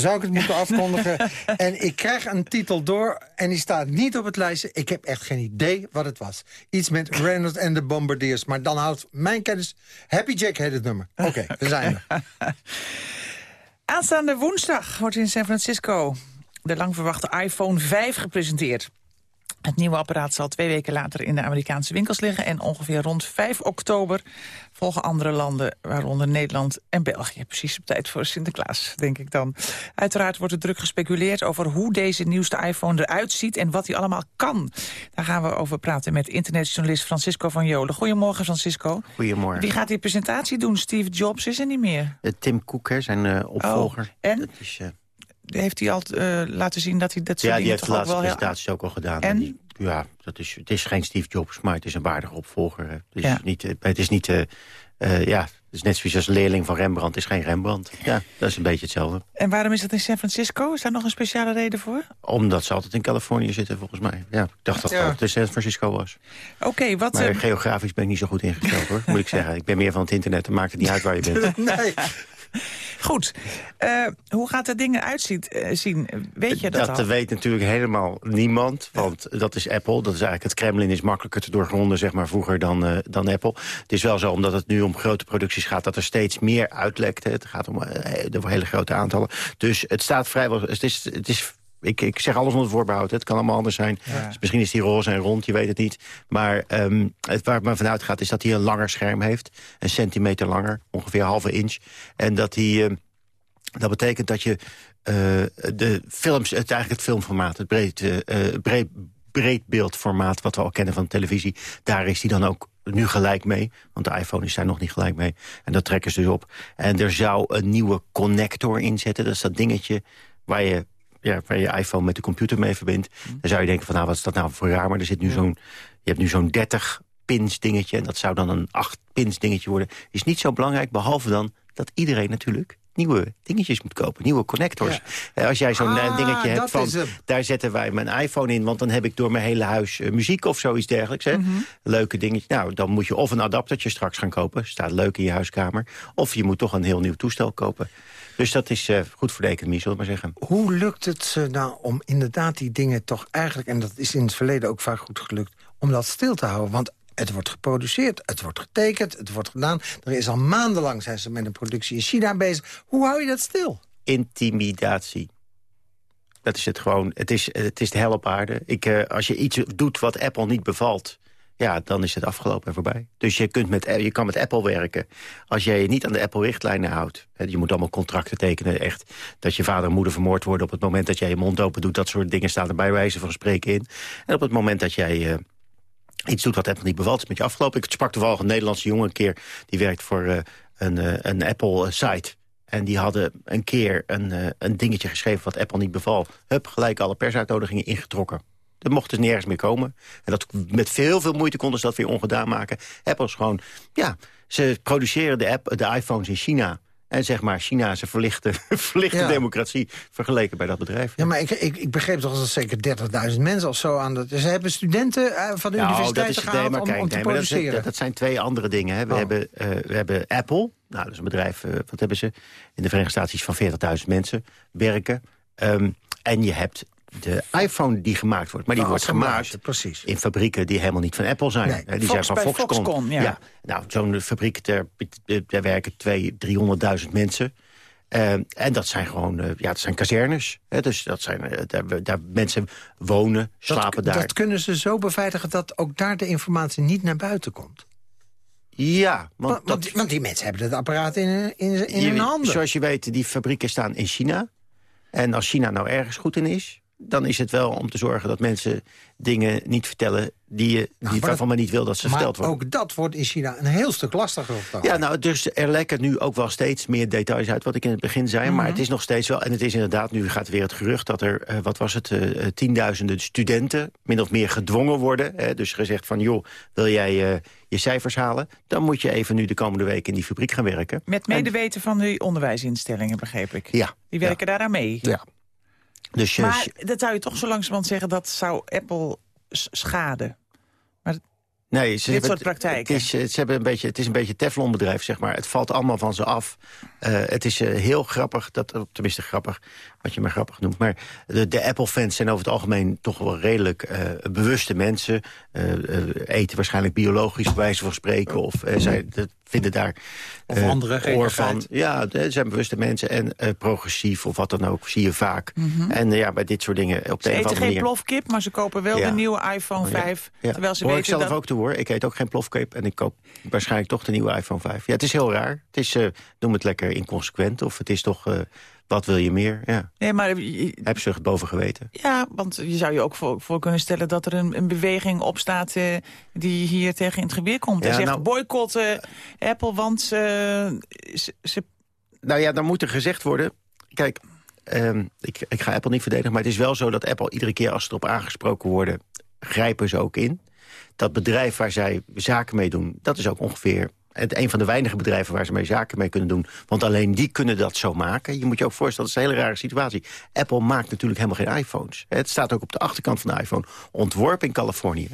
zou ik het moeten afkondigen. en ik krijg een titel door en die staat niet op het lijstje. Ik heb echt geen idee wat het was. Iets met Reynolds en de Bombardiers. Maar dan houdt mijn kennis... Happy Jack heet het nummer. Oké, we zijn er. Aanstaande woensdag wordt in San Francisco de lang verwachte iPhone 5 gepresenteerd. Het nieuwe apparaat zal twee weken later in de Amerikaanse winkels liggen... en ongeveer rond 5 oktober volgen andere landen, waaronder Nederland en België. Precies op tijd voor Sinterklaas, denk ik dan. Uiteraard wordt er druk gespeculeerd over hoe deze nieuwste iPhone eruit ziet... en wat hij allemaal kan. Daar gaan we over praten met internetjournalist Francisco van Jolen. Goedemorgen, Francisco. Goedemorgen. Wie gaat die presentatie doen? Steve Jobs is er niet meer. Uh, Tim Cook, hè, zijn uh, opvolger. Oh, en? Dat is, uh, heeft hij al uh, laten zien dat hij dat soort ja, die heeft de laatste wel presentaties ook al gedaan. En? Die, ja, dat is, het is geen Steve Jobs, maar het is een waardige opvolger. Dus Ja. niet, uh, het is niet... Uh, uh, ja, het is net zoals als leerling van Rembrandt is geen Rembrandt. Ja, dat is een beetje hetzelfde. En waarom is dat in San Francisco? Is daar nog een speciale reden voor? Omdat ze altijd in Californië zitten, volgens mij. Ja, ik dacht dat Ja. dat in San Francisco was. Oké, wat... Maar eh, geografisch ben ik niet zo goed ingesteld, hoor. Moet ik zeggen. Ik ben meer van het internet, dan maakt het niet uit waar je bent. nee. Goed. Eh, hoe gaat dat ding eruit eh, zien? Weet je dat, dat al? weet natuurlijk helemaal niemand, want dat is Apple. Dat is eigenlijk het Kremlin is makkelijker te doorgronden, zeg maar, vroeger dan, uh, dan Apple. Het is wel zo, omdat het nu om grote producties gaat, dat er steeds meer uitlekt. Hè. Het gaat om hele grote aantallen. Dus het staat vrijwel... Het is, het is ik, ik zeg alles onder voorbehoud. Het kan allemaal anders zijn. Ja. Dus misschien is die roze en rond, je weet het niet. Maar um, het, waar het me vanuit gaat is dat hij een langer scherm heeft. Een centimeter langer, ongeveer een halve inch. En dat hij... Uh, dat betekent dat je uh, de films, het eigenlijk het filmformaat, het breed, uh, breed, breedbeeldformaat wat we al kennen van televisie, daar is hij dan ook nu gelijk mee. Want de iPhone is daar nog niet gelijk mee. En dat trekken ze dus op. En er zou een nieuwe connector in zitten. Dat is dat dingetje waar je ja, waar je iPhone met de computer mee verbindt. Dan zou je denken van, nou, wat is dat nou voor raar? Maar er zit nu zo'n, je hebt nu zo'n 30 pins dingetje... en dat zou dan een 8 pins dingetje worden. Is niet zo belangrijk, behalve dan dat iedereen natuurlijk nieuwe dingetjes moet kopen, nieuwe connectors. Ja. Als jij zo'n Ah, dingetje hebt van, daar zetten wij mijn iPhone in... want dan heb ik door mijn hele huis uh, muziek of zoiets dergelijks. Hè? Leuke dingetje. Nou, dan moet je of een adaptertje straks gaan kopen. Staat leuk in je huiskamer. Of je moet toch een heel nieuw toestel kopen. Dus dat is uh, goed voor de economie, zullen we maar zeggen. Hoe lukt het uh, nou om inderdaad die dingen toch eigenlijk... en dat is in het verleden ook vaak goed gelukt... om dat stil te houden? Want het wordt geproduceerd, het wordt getekend, het wordt gedaan. Er is al maandenlang zijn ze met een productie in China bezig. Hoe hou je dat stil? Intimidatie. Dat is het gewoon. Het is, het is de hel op aarde. Ik, uh, als je iets doet wat Apple niet bevalt... ja, dan is het afgelopen en voorbij. Dus je, kunt met, je kan met Apple werken. Als jij je niet aan de Apple-richtlijnen houdt... Je moet allemaal contracten tekenen, echt... dat je vader en moeder vermoord worden op het moment dat jij je mond open doet... dat soort dingen staan er bij wijze van spreken in. En op het moment dat jij... Uh, iets doet wat Apple niet bevalt, is met je afgelopen. Ik sprak toevallig een Nederlandse jongen een keer... die werkt voor uh, een, uh, een Apple-site... En die hadden een keer een, een dingetje geschreven wat Apple niet beval. Hup, gelijk alle persuitnodigingen ingetrokken. Dat mochten ze nergens meer komen. En dat, met veel, veel moeite konden ze dat weer ongedaan maken. Apple is gewoon, ja, ze produceren de, app, de iPhones in China... En zeg maar, China is een verlichte, verlichte ja. democratie vergeleken bij dat bedrijf. Ja, maar ik, ik, ik begreep toch dat er zeker 30.000 mensen of zo aan... Dat, ze hebben studenten uh, van de nou, universiteiten gehaald nee, om, kijk, om te nee, produceren. Dat, dat, zijn twee andere dingen. Hè. We, oh. hebben, uh, we hebben Apple, nou, dat is een bedrijf, uh, wat hebben ze? In de Verenigde Staten van 40.000 mensen werken. Um, en je hebt de iPhone die gemaakt wordt. Maar die wordt gemaakt precies. in fabrieken die helemaal niet van Apple zijn. Nee, die Fox, zijn van Foxconn. Foxconn ja. ja. Nou, zo'n fabriek, daar, daar werken 300.000 mensen. Uh, en dat zijn gewoon, uh, ja, dat zijn kazernes. Hè, dus dat zijn, uh, daar, daar, mensen wonen, slapen dat, daar. Dat kunnen ze zo beveiligen dat ook daar de informatie niet naar buiten komt? Ja, want, want, want, want die mensen hebben het apparaat in, in, in je, hun handen. Zoals je weet, die fabrieken staan in China. En als China nou ergens goed in is... dan is het wel om te zorgen dat mensen dingen niet vertellen... die, je, nou, die waarvan men niet wil dat ze verteld worden. ook dat wordt in China een heel stuk lastiger. Op ja, nou, dus er lekken nu ook wel steeds meer details uit... wat ik in het begin zei, mm -hmm. maar het is nog steeds wel... en het is inderdaad, nu gaat weer het gerucht dat er... Uh, wat was het, uh, tienduizenden studenten min of meer gedwongen worden. Hè, dus gezegd van, joh, wil jij... Uh, je cijfers halen, dan moet je even nu de komende week in die fabriek gaan werken. Met medeweten van die onderwijsinstellingen, begreep ik. Ja. Die werken ja. daaraan mee. Ja. Dus, maar dat zou je toch zo langzamerhand zeggen... dat zou Apple schaden. Maar Nee, ze Dit hebben- soort praktijken. Het is, eh, ze hebben een beetje, het is een beetje teflonbedrijf, zeg maar. Het valt allemaal van ze af. Eh, het is eh, heel grappig, dat, tenminste grappig, wat je maar grappig noemt. Maar de, de Apple-fans zijn over het algemeen toch wel redelijk bewuste mensen. Eten waarschijnlijk biologisch, bij wijze van spreken. Of zij dat vinden daar Of eh, andere oor van. Ja, ze zijn bewuste mensen en eh, progressief of wat dan ook, zie je vaak. En eh, ja, bij dit soort dingen op de Ze een of eten andere geen manier... plofkip, maar ze kopen wel Ja. de nieuwe iPhone Ja. 5. Ja. Terwijl ze Hoor ik weten zelf dat... ook toe hoor. Ik eet ook geen plofkip en ik koop waarschijnlijk toch de nieuwe iPhone 5. Ja, het is heel raar. Het is, eh noem het lekker inconsequent of het is toch, eh, wat wil je meer? Ja, Nee, maar je- heb ze het boven geweten. Ja, want je zou je ook voor, voor kunnen stellen dat er een, een beweging opstaat eh, die hier tegen in het geweer komt. en zegt nou- boycotten Apple, want ze, ze, ze- Nou ja, dan moet er gezegd worden... Kijk, ehm, ik, ik ga Apple niet verdedigen, maar het is wel zo dat Apple iedere keer als ze erop aangesproken worden, grijpen ze ook in. Dat bedrijf waar zij zaken mee doen, dat is ook ongeveer het een van de weinige bedrijven waar ze mee zaken mee kunnen doen. Want alleen die kunnen dat zo maken. Je moet je ook voorstellen, dat is een hele rare situatie. Apple maakt natuurlijk helemaal geen iPhones. Het staat ook op de achterkant van de iPhone. Ontworpen in Californië.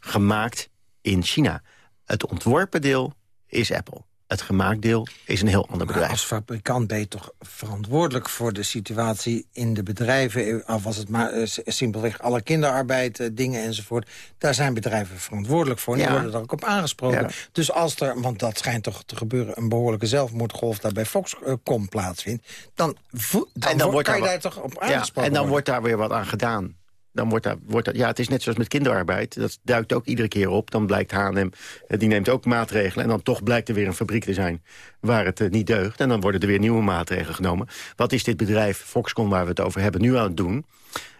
Gemaakt in China. Het ontworpen deel is Apple. Het gemaakt deel is een heel ander Maar bedrijf. als fabrikant ben je toch verantwoordelijk voor de situatie in de bedrijven. Al was het maar eh, simpelweg alle kinderarbeid, eh, dingen enzovoort. Daar zijn bedrijven verantwoordelijk voor. En die worden er ook op aangesproken. Ja. Dus als er, want dat schijnt toch te gebeuren... een behoorlijke zelfmoordgolf daar bij Foxconn plaatsvindt... dan, dan, En dan wo- wordt kan je daar daar toch op Ja, aangesproken en dan worden. wordt daar weer wat aan gedaan. Dan wordt daar, wordt daar, ja, het is net zoals met kinderarbeid. Dat duikt ook iedere keer op. Dan blijkt H&M, eh, die neemt ook maatregelen. En dan toch blijkt er weer een fabriek te zijn waar het eh, niet deugt. En dan worden er weer nieuwe maatregelen genomen. Wat is dit bedrijf, Foxconn, waar we het over hebben, nu aan het doen?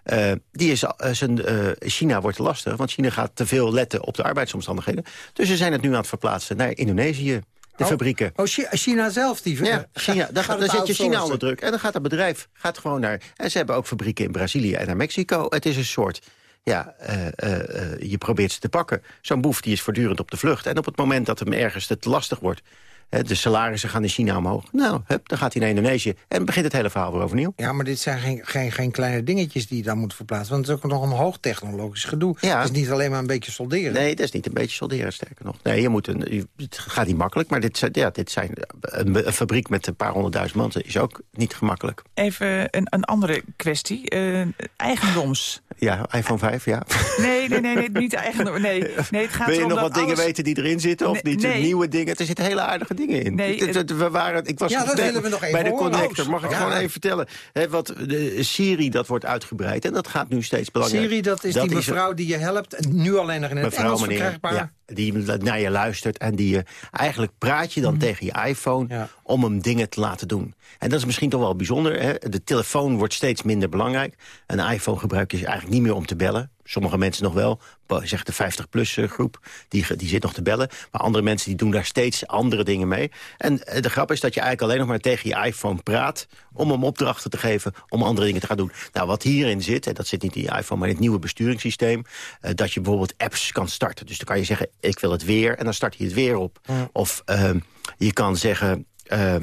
Eh, die is, zijn, China wordt lastig, want China gaat te veel letten op de arbeidsomstandigheden. Dus ze zijn het nu aan het verplaatsen naar Indonesië, de Oh. fabrieken. Oh, Chi- China zelf, die... Ja, China, dan, gaat dan het zet je China onder druk. En dan gaat het bedrijf gaat gewoon naar... En ze hebben ook fabrieken in Brazilië en naar Mexico. Het is een soort... Ja, eh, eh, eh, je probeert ze te pakken. Zo'n boef die is voortdurend op de vlucht. En op het moment dat hem ergens te lastig wordt... hè, de salarissen gaan in China omhoog. Nou, hup, dan gaat hij naar Indonesië. En begint het hele verhaal weer overnieuw. Ja, maar dit zijn geen, geen, geen kleine dingetjes die je daar moet verplaatsen. Want het is ook nog een hoogtechnologisch gedoe. Ja. Het is niet alleen maar een beetje solderen. Nee, dat is niet een beetje solderen, sterker nog. Nee, je moet een, het gaat niet makkelijk. Maar dit, zijn- ja, dit zijn een, een fabriek met een paar honderdduizend man is ook niet gemakkelijk. even een, een andere kwestie. eh, eigendoms. Ja, iPhone 5, ja. Nee, nee, nee, nee niet eigendom. Nee, nee het gaat Wil je nog wat dingen weten die erin zitten? Of Nee, niet? nee. Nieuwe dingen? Er zitten hele aardige dingen in. Nee, Het- het- we waren, ik was Ja, dat willen we nog even bij de connector. Oh, Mag ik ja. gewoon even vertellen? Hè, wat de Siri, dat wordt uitgebreid. En dat gaat nu steeds belangrijker. Siri, dat is die mevrouw die je helpt. En nu alleen nog in het mevrouw, Engels meneer, verkrijgbaar. ja, die naar je luistert en die je eigenlijk praat je dan tegen je iPhone Mhm. Ja. om hem dingen te laten doen. En dat is misschien toch wel bijzonder. Hè? De telefoon wordt steeds minder belangrijk. Een iPhone gebruik je eigenlijk niet meer om te bellen. Sommige mensen nog wel, zeg de 50-plus groep, die, die zit nog te bellen. Maar andere mensen die doen daar steeds andere dingen mee. En eh, de grap is dat je eigenlijk alleen nog maar tegen je iPhone praat... om hem opdrachten te geven om andere dingen te gaan doen. Nou, wat hierin zit, en dat zit niet in je iPhone... maar in het nieuwe besturingssysteem, eh, dat je bijvoorbeeld apps kan starten. Dus dan kan je zeggen, ik wil het weer, en dan start je het weer op. Of ehm, je kan zeggen... eh,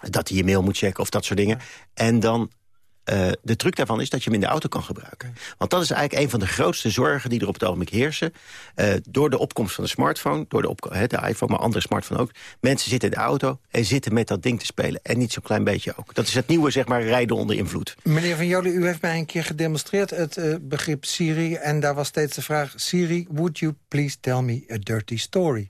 dat hij je mail moet checken of dat soort dingen. En dan, eh, de truc daarvan is dat je hem in de auto kan gebruiken. Want dat is eigenlijk een van de grootste zorgen die er op het ogenblik heersen. Eh, door de opkomst van de smartphone, door de, de iPhone, maar andere smartphone ook. Mensen zitten in de auto en zitten met dat ding te spelen. En niet zo'n klein beetje ook. Dat is het nieuwe, zeg maar, rijden onder invloed. Meneer Van Jolen, u heeft mij een keer gedemonstreerd het eh, begrip Siri. En daar was steeds de vraag... Siri, would you please tell me a dirty story?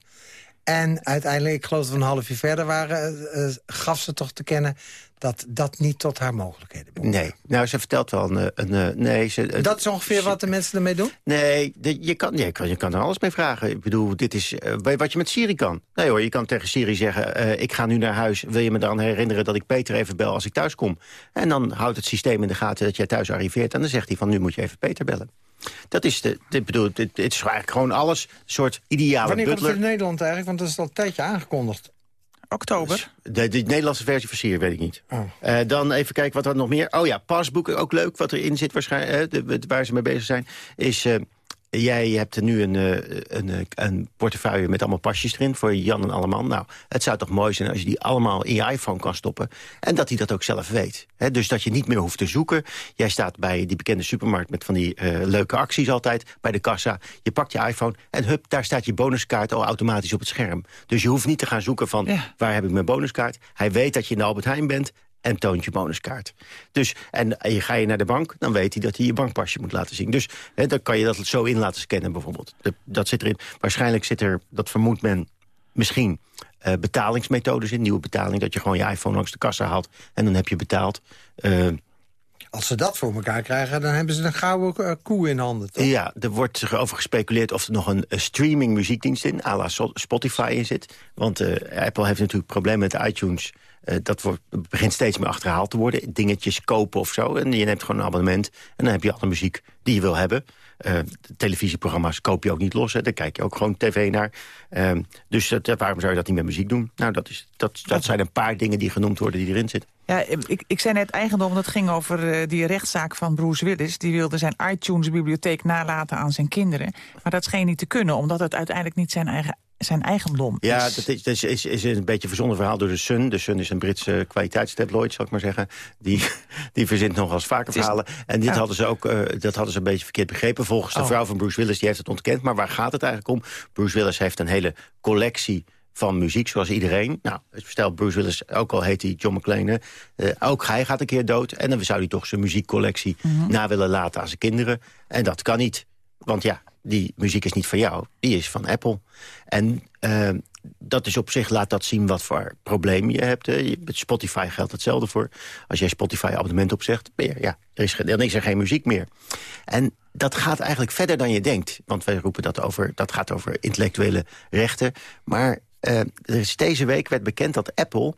En uiteindelijk, ik geloof dat we een half uur verder waren... gaf ze toch te kennen dat dat niet tot haar mogelijkheden behoort. Nee, nou, ze vertelt wel een... een, eh, nee, ze, eh, Dat is ongeveer wat de mensen ermee doen? Nee, de- je, kan, je, kan, je kan er alles mee vragen. Ik bedoel, dit is eh, wat je met Siri kan. Nee hoor, je kan tegen Siri zeggen... ik ga nu naar huis, wil je me dan herinneren dat ik Peter even bel als ik thuis kom? En dan houdt het systeem in de gaten dat jij thuis arriveert... en dan zegt hij van, nu moet je even Peter bellen. Dat is, de, dit bedoel, dit, is eigenlijk gewoon alles een soort ideale Wanneer komt het butler. in Nederland eigenlijk? Want dat is al een tijdje aangekondigd. Oktober. De, de Nederlandse versie van Siri weet ik niet. Oh. Eh, dan even kijken wat er nog meer... Oh ja, pasboeken, ook leuk wat erin zit waarschijnlijk... eh, de- waar ze mee bezig zijn, is... jij hebt er nu een, eh, een, eh, een portefeuille met allemaal pasjes erin... voor Jan en Alleman. Nou, het zou toch mooi zijn als je die allemaal in je iPhone kan stoppen... en dat hij dat ook zelf weet. Dus dat je niet meer hoeft te zoeken. Jij staat bij die bekende supermarkt met van die eh, leuke acties altijd... bij de kassa, je pakt je iPhone en hup, daar staat je bonuskaart al automatisch op het scherm. Dus je hoeft niet te gaan zoeken van waar heb ik mijn bonuskaart. Hij weet dat je in de Albert Heijn bent en toont je bonuskaart. Dus, en, je ga je naar de bank, dan weet hij dat hij je bankpasje moet laten zien. Dus hè, dan kan je dat zo in laten scannen bijvoorbeeld. Dat, dat zit erin. Waarschijnlijk zit er, dat vermoedt men misschien... Uh, betalingsmethodes in, nieuwe betaling... dat je gewoon je iPhone langs de kassa haalt en dan heb je betaald. Uh, als ze dat voor elkaar krijgen, dan hebben ze een gouden uh, koe in handen, toch? Ja, er wordt over gespeculeerd of er nog een, streaming muziekdienst in... à la Spotify in zit. Want Apple heeft natuurlijk problemen met iTunes... Uh, dat wordt, begint steeds meer achterhaald te worden. Dingetjes kopen of zo. En je neemt gewoon een abonnement. En dan heb je alle muziek die je wil hebben. Uh, televisieprogramma's koop je ook niet los. Hè. Daar kijk je ook gewoon tv naar. Uh, dus waarom zou je dat niet met muziek doen? Nou, dat, is, dat, dat zijn een paar dingen die genoemd worden die erin zitten. Ja, ik, ik zei net eigendom, dat ging over uh, die rechtszaak van Bruce Willis. Die wilde zijn iTunes-bibliotheek nalaten aan zijn kinderen. Maar dat scheen niet te kunnen, omdat het uiteindelijk niet zijn eigen zijn eigendom Ja, dat is, dat is, is, een beetje een verzonnen verhaal door de Sun. De Sun is een Britse kwaliteitstabloid, zal ik maar zeggen. Die, die verzint nog als vaker verhalen. En dit hadden ze ook uh, dat hadden ze een beetje verkeerd begrepen. Volgens de oh. vrouw van Bruce Willis, die heeft het ontkend. Maar waar gaat het eigenlijk om? Bruce Willis heeft een hele collectie van muziek, zoals iedereen. Nou, stel Bruce Willis, ook al heet hij John McClane... Uh, ook hij gaat een keer dood. En dan zou hij toch zijn muziekcollectie mm -hmm. na willen laten aan zijn kinderen. En dat kan niet. Want ja, die muziek is niet van jou, die is van Apple. En uh, dat is op zich, laat dat zien wat voor probleem je hebt. Met Spotify geldt hetzelfde voor. Als jij Spotify abonnement opzegt, ja, er is, dan is er geen muziek meer. En dat gaat eigenlijk verder dan je denkt. Want wij roepen dat over, dat gaat over intellectuele rechten. Maar uh, is deze week werd bekend dat Apple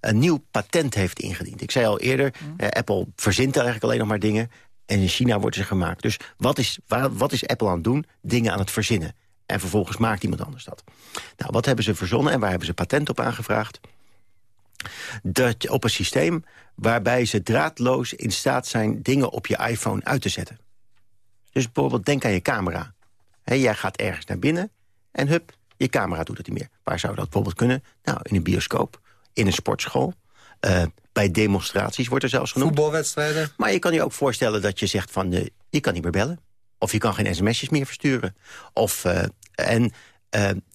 een nieuw patent heeft ingediend. Ik zei al eerder, uh, Apple verzint eigenlijk alleen nog maar dingen. En in China worden ze gemaakt. Dus wat is, wat is Apple aan het doen? Dingen aan het verzinnen. En vervolgens maakt iemand anders dat. Nou, wat hebben ze verzonnen en waar hebben ze patent op aangevraagd? Dat op een systeem waarbij ze draadloos in staat zijn... dingen op je iPhone uit te zetten. Dus bijvoorbeeld denk aan je camera. Jij gaat ergens naar binnen en hup, je camera doet het niet meer. Waar zou dat bijvoorbeeld kunnen? Nou, in een bioscoop, in een sportschool... Uh, bij demonstraties wordt er zelfs genoemd. Voetbalwedstrijden. Maar je kan je ook voorstellen dat je zegt van... Uh, je kan niet meer bellen. Of je kan geen sms'jes meer versturen. Of, uh, en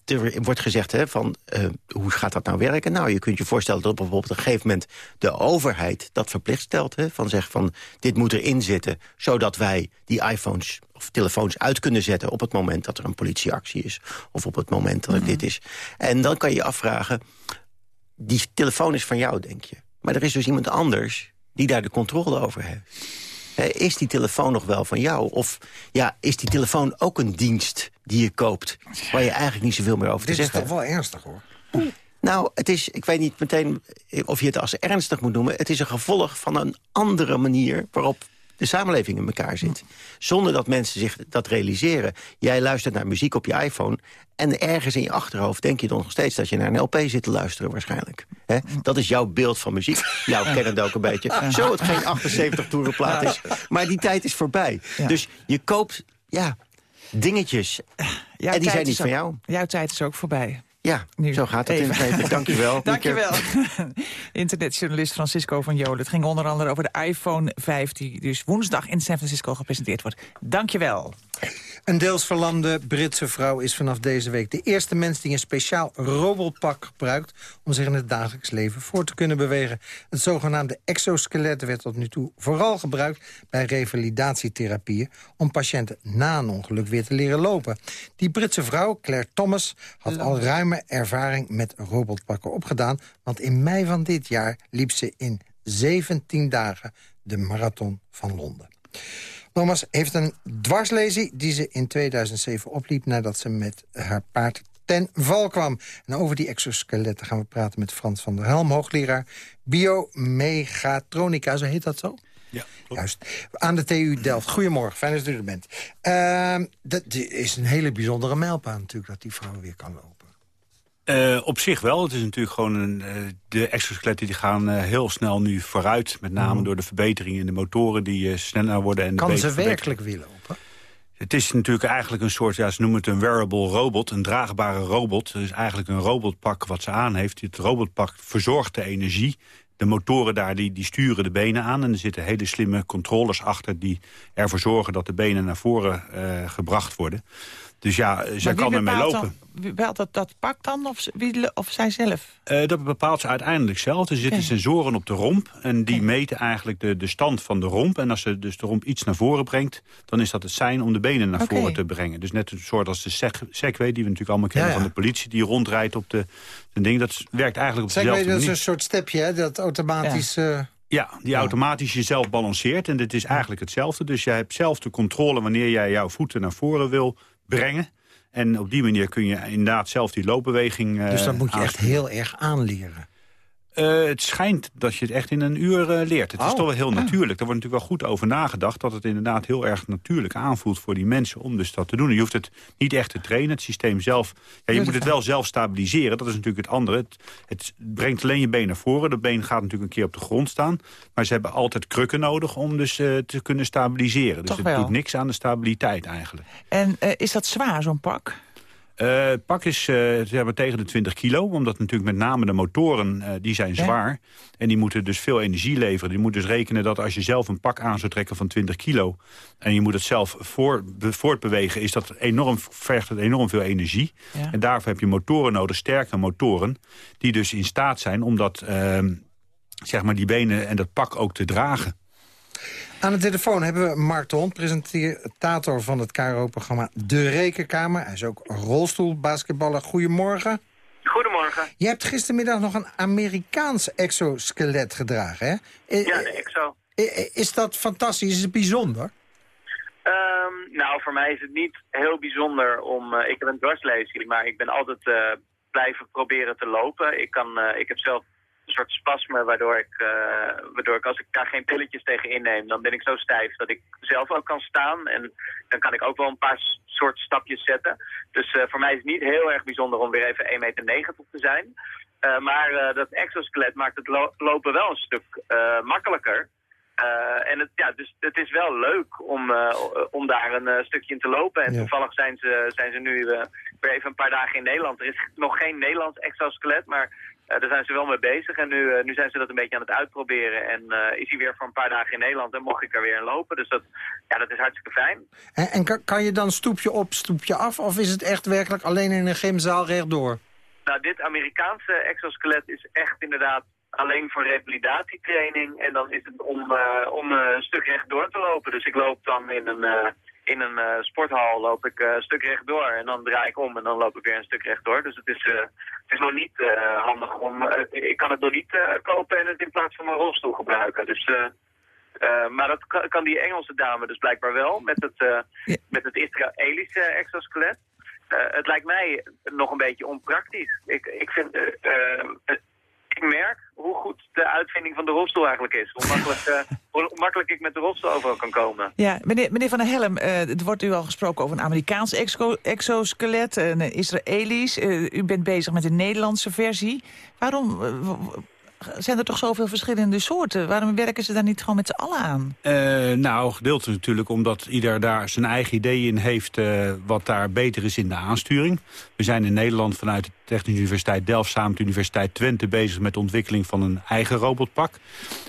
er wordt gezegd hè, van hoe gaat dat nou werken? Nou, je kunt je voorstellen dat op bijvoorbeeld een gegeven moment... de overheid dat verplicht stelt. Hè, van zegt van dit moet erin zitten... zodat wij die iPhones of telefoons uit kunnen zetten... op het moment dat er een politieactie is. Of op het moment dat er mm -hmm. dit is. En dan kan je je afvragen die telefoon is van jou, denk je. Maar er is dus iemand anders die daar de controle over heeft. Is die telefoon nog wel van jou? Of ja, is die telefoon ook een dienst die je koopt... waar je eigenlijk niet zoveel meer over Dit te zeggen hebt? Dit is toch wel ernstig, hoor. Nou, het is, ik weet niet meteen of je het als ernstig moet noemen. Het is een gevolg van een andere manier waarop de samenleving in elkaar zit. Zonder dat mensen zich dat realiseren. Jij luistert naar muziek op je iPhone... en ergens in je achterhoofd denk je dan nog steeds... dat je naar een LP zit te luisteren waarschijnlijk. He? Dat is jouw beeld van muziek. Jouw kennende ook een beetje. Zo het geen 78 toerenplaat is. Maar die tijd is voorbij. Dus je koopt ja, dingetjes. en die zijn niet van jou. Jouw tijd is ook voorbij. Ja, nu. zo gaat het in het leven. Dank je wel. Dank je wel. Internetjournalist Francisco van Jolen. Het ging onder andere over de iPhone 5... die dus woensdag in San Francisco gepresenteerd wordt. Dank je wel. Een deels verlamde Britse vrouw is vanaf deze week de eerste mens die een speciaal robotpak gebruikt om zich in het dagelijks leven voor te kunnen bewegen. Het zogenaamde exoskelet werd tot nu toe vooral gebruikt bij revalidatietherapieën om patiënten na een ongeluk weer te leren lopen. Die Britse vrouw, Claire Thomas, had al ruime ervaring met robotpakken opgedaan, want in mei van dit jaar liep ze in 17 dagen de marathon van Londen. Thomas heeft een dwarslesie die ze in 2007 opliep... nadat ze met haar paard ten val kwam. En over die exoskeletten gaan we praten met Frans van der Helm... hoogleraar biomegatronica, zo heet dat zo? Ja, Juist. Aan de TU Delft. Goedemorgen, fijn dat u er bent. Uh, dat is een hele bijzondere mijlpaal natuurlijk... dat die vrouw weer kan lopen. Uh, op zich wel. Het is natuurlijk gewoon een, uh, de exoskeletten die gaan uh, heel snel nu vooruit. Met name mm. door de verbeteringen in de motoren die sneller worden. En kan ze werkelijk weer lopen? Het is natuurlijk eigenlijk een soort, ja, ze noemen het een wearable robot, een draagbare robot. Het is eigenlijk een robotpak wat ze aan heeft. Het robotpak verzorgt de energie. De motoren daar die, die sturen de benen aan. En er zitten hele slimme controllers achter die ervoor zorgen dat de benen naar voren eh, gebracht worden. Dus ja, zij kan ermee lopen. Dan, wie bepaalt dat, dat pak dan of, wie, of zij zelf? Uh, dat bepaalt ze uiteindelijk zelf. Er zitten sensoren op de romp en die meten eigenlijk de, de stand van de romp. En als ze dus de romp iets naar voren brengt, dan is dat het sein om de benen naar voren te brengen. Dus net een soort als de seg- Segway, die we natuurlijk allemaal kennen Ja, ja. van de politie, die rondrijdt op de, de ding. Dat werkt eigenlijk op dezelfde je, dat is manier. een soort stepje, hè, dat automatisch... eh, Ja, die automatisch jezelf balanceert. En dit is eigenlijk hetzelfde. Dus jij hebt zelf de controle wanneer jij jouw voeten naar voren wil brengen. En op die manier kun je inderdaad zelf die loopbeweging eh dus dat moet je echt heel erg aanleren. Eh, het schijnt dat je het echt in een uur eh, leert. Het is Oh. toch wel heel natuurlijk. Daar wordt natuurlijk wel goed over nagedacht... dat het inderdaad heel erg natuurlijk aanvoelt voor die mensen... om dus dat te doen. Je hoeft het niet echt te trainen. Het systeem zelf... Ja, je moet het wel zelf stabiliseren. Dat is natuurlijk het andere. Het, het brengt alleen je been naar voren. Dat been gaat natuurlijk een keer op de grond staan. Maar ze hebben altijd krukken nodig om dus eh, te kunnen stabiliseren. Dus Toch het wel. doet niks aan de stabiliteit eigenlijk. En is dat zwaar, zo'n pak? Eh, het pak is eh, ze hebben tegen de 20 kilo, omdat natuurlijk met name de motoren eh, die zijn Ja. zwaar. En die moeten dus veel energie leveren. Je moet dus rekenen dat als je zelf een pak aan zou trekken van 20 kilo... en je moet het zelf voor, be- voortbewegen, is dat enorm, vergt het enorm veel energie. Ja. En daarvoor heb je motoren nodig, sterke motoren... die dus in staat zijn om dat, ehm, zeg maar die benen en dat pak ook te dragen. Aan de telefoon hebben we Mark de Hond, presentator van het KRO-programma De Rekenkamer. Hij is ook rolstoelbasketballer. Goedemorgen. Goedemorgen. Je hebt gistermiddag nog een Amerikaans exoskelet gedragen, hè? I- Ja, de EXO. i- Is dat fantastisch? Is het bijzonder? Ehm, nou, voor mij is het niet heel bijzonder om... eh, ik heb een dwarslesie, maar ik ben altijd eh, blijven proberen te lopen. Ik, kan, eh, ik heb zelf soort spasme waardoor ik, eh, waardoor ik als ik daar geen pilletjes tegen inneem... dan ben ik zo stijf dat ik zelf ook kan staan. En dan kan ik ook wel een paar soort stapjes zetten. Dus eh, voor mij is het niet heel erg bijzonder om weer even 1,90 meter te zijn. Eh, maar dat exoskelet maakt het lo- lopen wel een stuk makkelijker. En het, ja, dus het is wel leuk om, om daar een stukje in te lopen. En Ja. toevallig zijn ze, zijn ze nu weer even een paar dagen in Nederland. Er is nog geen Nederlands exoskelet, maar eh, daar zijn ze wel mee bezig. En nu, eh, nu zijn ze dat een beetje aan het uitproberen. En eh, is hij weer voor een paar dagen in Nederland en mocht ik er weer in lopen. Dus dat, ja, dat is hartstikke fijn. En, en kan, kan je dan stoepje op, stoepje af? Of is het echt werkelijk alleen in een gymzaal rechtdoor? Nou, dit Amerikaanse exoskelet is echt inderdaad alleen voor revalidatietraining. En dan is het om, om een stuk rechtdoor te lopen. Dus ik loop dan in een, in een eh, sporthal loop ik, eh, een stuk rechtdoor. En dan draai ik om en dan loop ik weer een stuk rechtdoor. Dus het is, eh, het is nog niet handig om... ik kan het nog niet kopen en het in plaats van mijn rolstoel gebruiken. Dus... maar dat kan, kan die Engelse dame dus blijkbaar wel met het, Ja. met het Israëlische exoskelet. Het lijkt mij nog een beetje onpraktisch. Ik, ik, vind, ik merk hoe goed de uitvinding van de rolstoel eigenlijk is. Hoe makkelijk, eh, hoe makkelijk ik met de rolstoel overal kan komen. Ja, meneer, meneer Van der Helm, eh, het wordt u al gesproken over een Amerikaans exo- exoskelet, een Israëlisch. Eh, u bent bezig met een Nederlandse versie. Waarom zijn er toch zoveel verschillende soorten? Waarom werken ze daar niet gewoon met z'n allen aan? Eh, nou, gedeeltelijk natuurlijk omdat ieder daar zijn eigen idee in heeft... eh, wat daar beter is in de aansturing. We zijn in Nederland vanuit de Technische Universiteit Delft... samen met de Universiteit Twente bezig met de ontwikkeling van een eigen robotpak.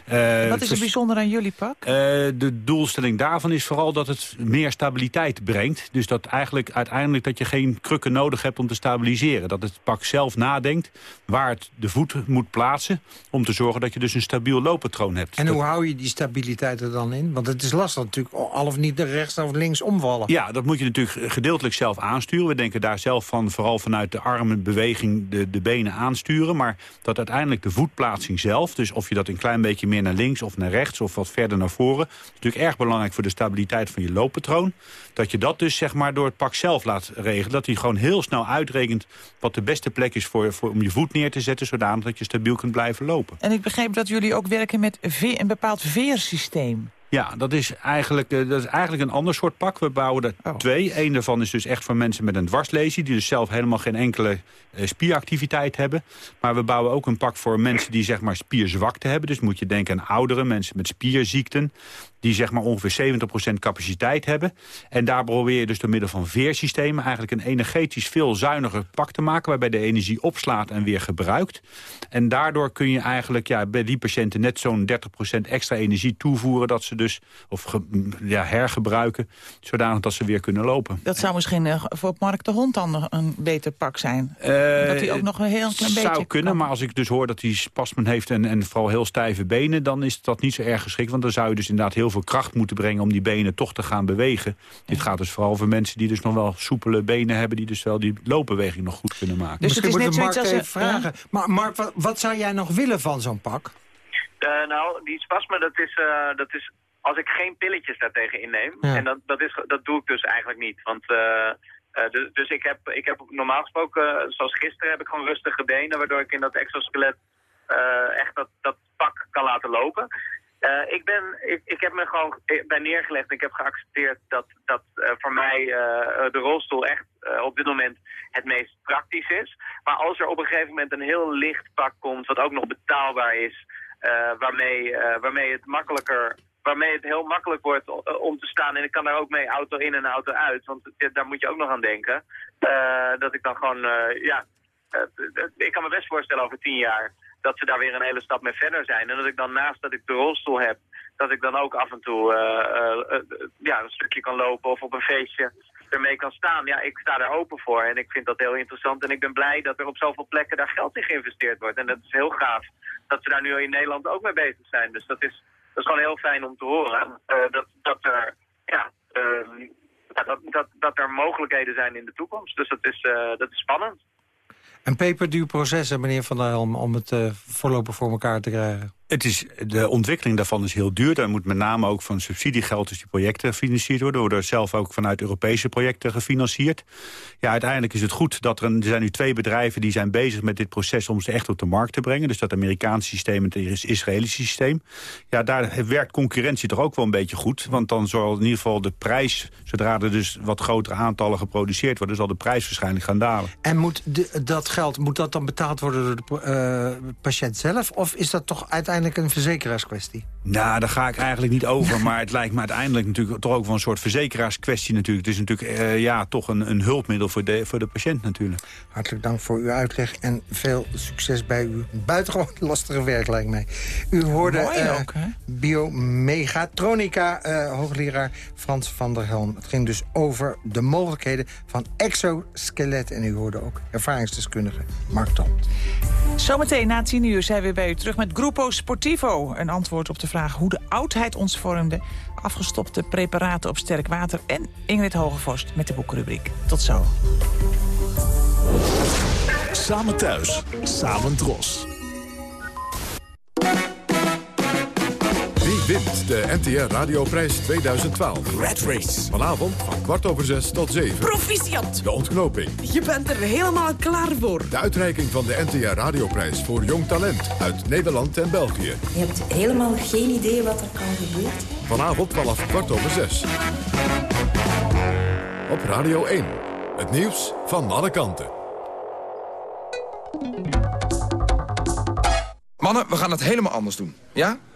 Eh, Wat is er vers- bijzonder aan jullie pak? eh, de doelstelling daarvan is vooral dat het meer stabiliteit brengt. Dus dat eigenlijk uiteindelijk dat je geen krukken nodig hebt om te stabiliseren. Dat het pak zelf nadenkt waar het de voet moet plaatsen... om te zorgen dat je dus een stabiel looppatroon hebt. En Dat- hoe hou je die stabiliteit er dan in? Want het is lastig natuurlijk, al of niet naar rechts of links omvallen. Ja, dat moet je natuurlijk gedeeltelijk zelf aansturen. We denken daar zelf van, vooral vanuit de de, de benen aansturen. Maar dat uiteindelijk de voetplaatsing zelf, dus of je dat een klein beetje meer naar links of naar rechts of wat verder naar voren, is natuurlijk erg belangrijk voor de stabiliteit van je looppatroon. Dat je dat dus zeg maar door het pak zelf laat regelen. Dat hij gewoon heel snel uitrekent wat de beste plek is voor, voor, om je voet neer te zetten, zodanig dat je stabiel kunt blijven lopen. En ik begreep dat jullie ook werken met ve- een bepaald veersysteem. Ja, dat is, eigenlijk, eh, dat is eigenlijk een ander soort pak. We bouwen er Oh. twee. Eén daarvan is dus echt voor mensen met een dwarslesie... die dus zelf helemaal geen enkele eh, spieractiviteit hebben. Maar we bouwen ook een pak voor mensen die zeg maar spierzwakte hebben. Dus moet je denken aan ouderen, mensen met spierziekten... die zeg maar ongeveer 70% capaciteit hebben. En daar probeer je dus door middel van veersystemen... eigenlijk een energetisch veel zuiniger pak te maken... waarbij de energie opslaat en weer gebruikt. En daardoor kun je eigenlijk ja, bij die patiënten net zo'n 30% extra energie toevoeren... dat ze dus, of ja, hergebruiken, zodanig dat ze weer kunnen lopen. Dat zou misschien uh, voor Mark de Hond dan een beter pak zijn. Uh, dat hij ook nog een heel klein beetje... zou kunnen, maar als ik dus hoor dat hij spasmen heeft... En, en vooral heel stijve benen, dan is dat niet zo erg geschikt. Want dan zou je dus inderdaad heel veel kracht moeten brengen... om die benen toch te gaan bewegen. Dit gaat dus vooral voor mensen die dus nog wel soepele benen hebben... die dus wel die loopbeweging nog goed kunnen maken. Dus Misschien het is net Mark even vragen. Maar Mark, wat, wat, zou jij nog willen van zo'n pak? Uh, nou, die spasmen, dat is, uh, dat is als ik geen pilletjes daartegen inneem. Ja. En dat, dat, is, dat doe ik dus eigenlijk niet. Want... Uh, uh, dus, dus ik heb, ik heb normaal gesproken, zoals gisteren, heb ik gewoon rustige benen, waardoor ik in dat exoskelet uh, echt dat, dat pak kan laten lopen. Uh, ik, ben, ik, ik heb me gewoon bij neergelegd en ik heb geaccepteerd dat, dat voor mij de rolstoel echt op dit moment het meest praktisch is. Maar als er op een gegeven moment een heel licht pak komt, wat ook nog betaalbaar is, waarmee, waarmee het makkelijker waarmee het heel makkelijk wordt eh, om te staan. En ik kan daar ook mee auto in en auto uit. Want daar moet je ook nog aan denken. Dat ik dan gewoon, ja... ik kan me best voorstellen over tien jaar dat ze daar weer een hele stap mee verder zijn. En dat ik dan naast dat ik de rolstoel heb, dat ik dan ook af en toe ja, een stukje kan lopen of op een feestje ermee kan staan. Ja, ik sta daar open voor en ik vind dat heel interessant. En ik ben blij dat er op zoveel plekken daar geld in geïnvesteerd wordt. En dat is heel gaaf dat ze daar nu in Nederland ook mee bezig zijn. Dus dat is, dat is gewoon heel fijn om te horen. Dat, dat, er, ja, uh, dat, dat, dat er mogelijkheden zijn in de toekomst. Dus dat is, dat is spannend. Een peperduur proces, meneer Van der Helm, om het voorlopig voor elkaar te krijgen. Het is, de ontwikkeling daarvan is heel duur. Daar moet met name ook van subsidiegeld dus die projecten gefinancierd worden. Worden zelf ook vanuit Europese projecten gefinancierd. Ja, uiteindelijk is het goed dat er, een, er zijn nu twee bedrijven... die zijn bezig met dit proces om ze echt op de markt te brengen. Dus dat Amerikaanse systeem en het Israëlische systeem. Ja, daar werkt concurrentie toch ook wel een beetje goed. Want dan zal in ieder geval de prijs... zodra er dus wat grotere aantallen geproduceerd worden... zal de prijs waarschijnlijk gaan dalen. En moet de, dat geld moet dat dan betaald worden door de uh, patiënt zelf? Of is dat toch uiteindelijk uiteindelijk een verzekeraarskwestie? Nou, daar ga ik eigenlijk niet over. maar het lijkt me uiteindelijk natuurlijk toch ook wel een soort verzekeraarskwestie natuurlijk. Het is natuurlijk uh, ja, toch een, een hulpmiddel voor de, voor de patiënt natuurlijk. Hartelijk dank voor uw uitleg en veel succes bij uw buitengewoon lastige werk lijkt mij. U hoorde uh, biomegatronica, uh, hoogleraar Frans van der Helm. Het ging dus over de mogelijkheden van exoskelet. En u hoorde ook ervaringsdeskundige Mark Tom. Zometeen na tien uur zijn we bij u terug met Grupo Sportivo. Een antwoord op de vraag hoe de oudheid ons vormde. Afgestopte preparaten op sterk water. En Ingrid Hogevorst met de boekrubriek. Tot zo. Samen thuis, samen dros. Wint de NTR Radioprijs 2012. Red Race. Vanavond van kwart over zes tot zeven. Proficiat. De ontknoping. Je bent er helemaal klaar voor. De uitreiking van de NTR Radioprijs voor jong talent uit Nederland en België. Je hebt helemaal geen idee wat er kan gebeuren. Vanavond vanaf kwart over zes. Op Radio 1. Het nieuws van alle kanten. Mannen, we gaan het helemaal anders doen. Ja?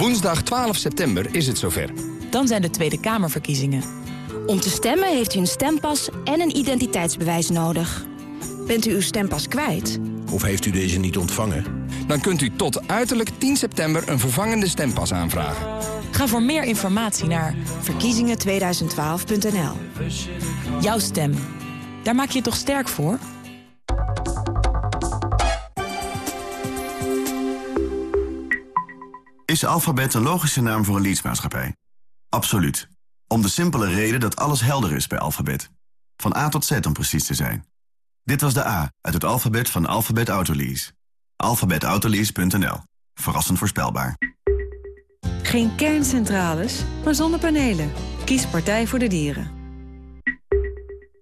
Woensdag 12 september is het zover. Dan zijn de Tweede Kamerverkiezingen. Om te stemmen heeft u een stempas en een identiteitsbewijs nodig. Bent u uw stempas kwijt? Of heeft u deze niet ontvangen? Dan kunt u tot uiterlijk 10 september een vervangende stempas aanvragen. Ga voor meer informatie naar verkiezingen2012.nl. Jouw stem. Daar maak je je toch sterk voor? Is alfabet een logische naam voor een leadsmaatschappij? Absoluut. Om de simpele reden dat alles helder is bij alfabet. Van A tot Z om precies te zijn. Dit was de A uit het alfabet van Alphabet Autolease. Alphabetautolease.nl. Verrassend voorspelbaar. Geen kerncentrales, maar zonnepanelen. Kies Partij voor de Dieren.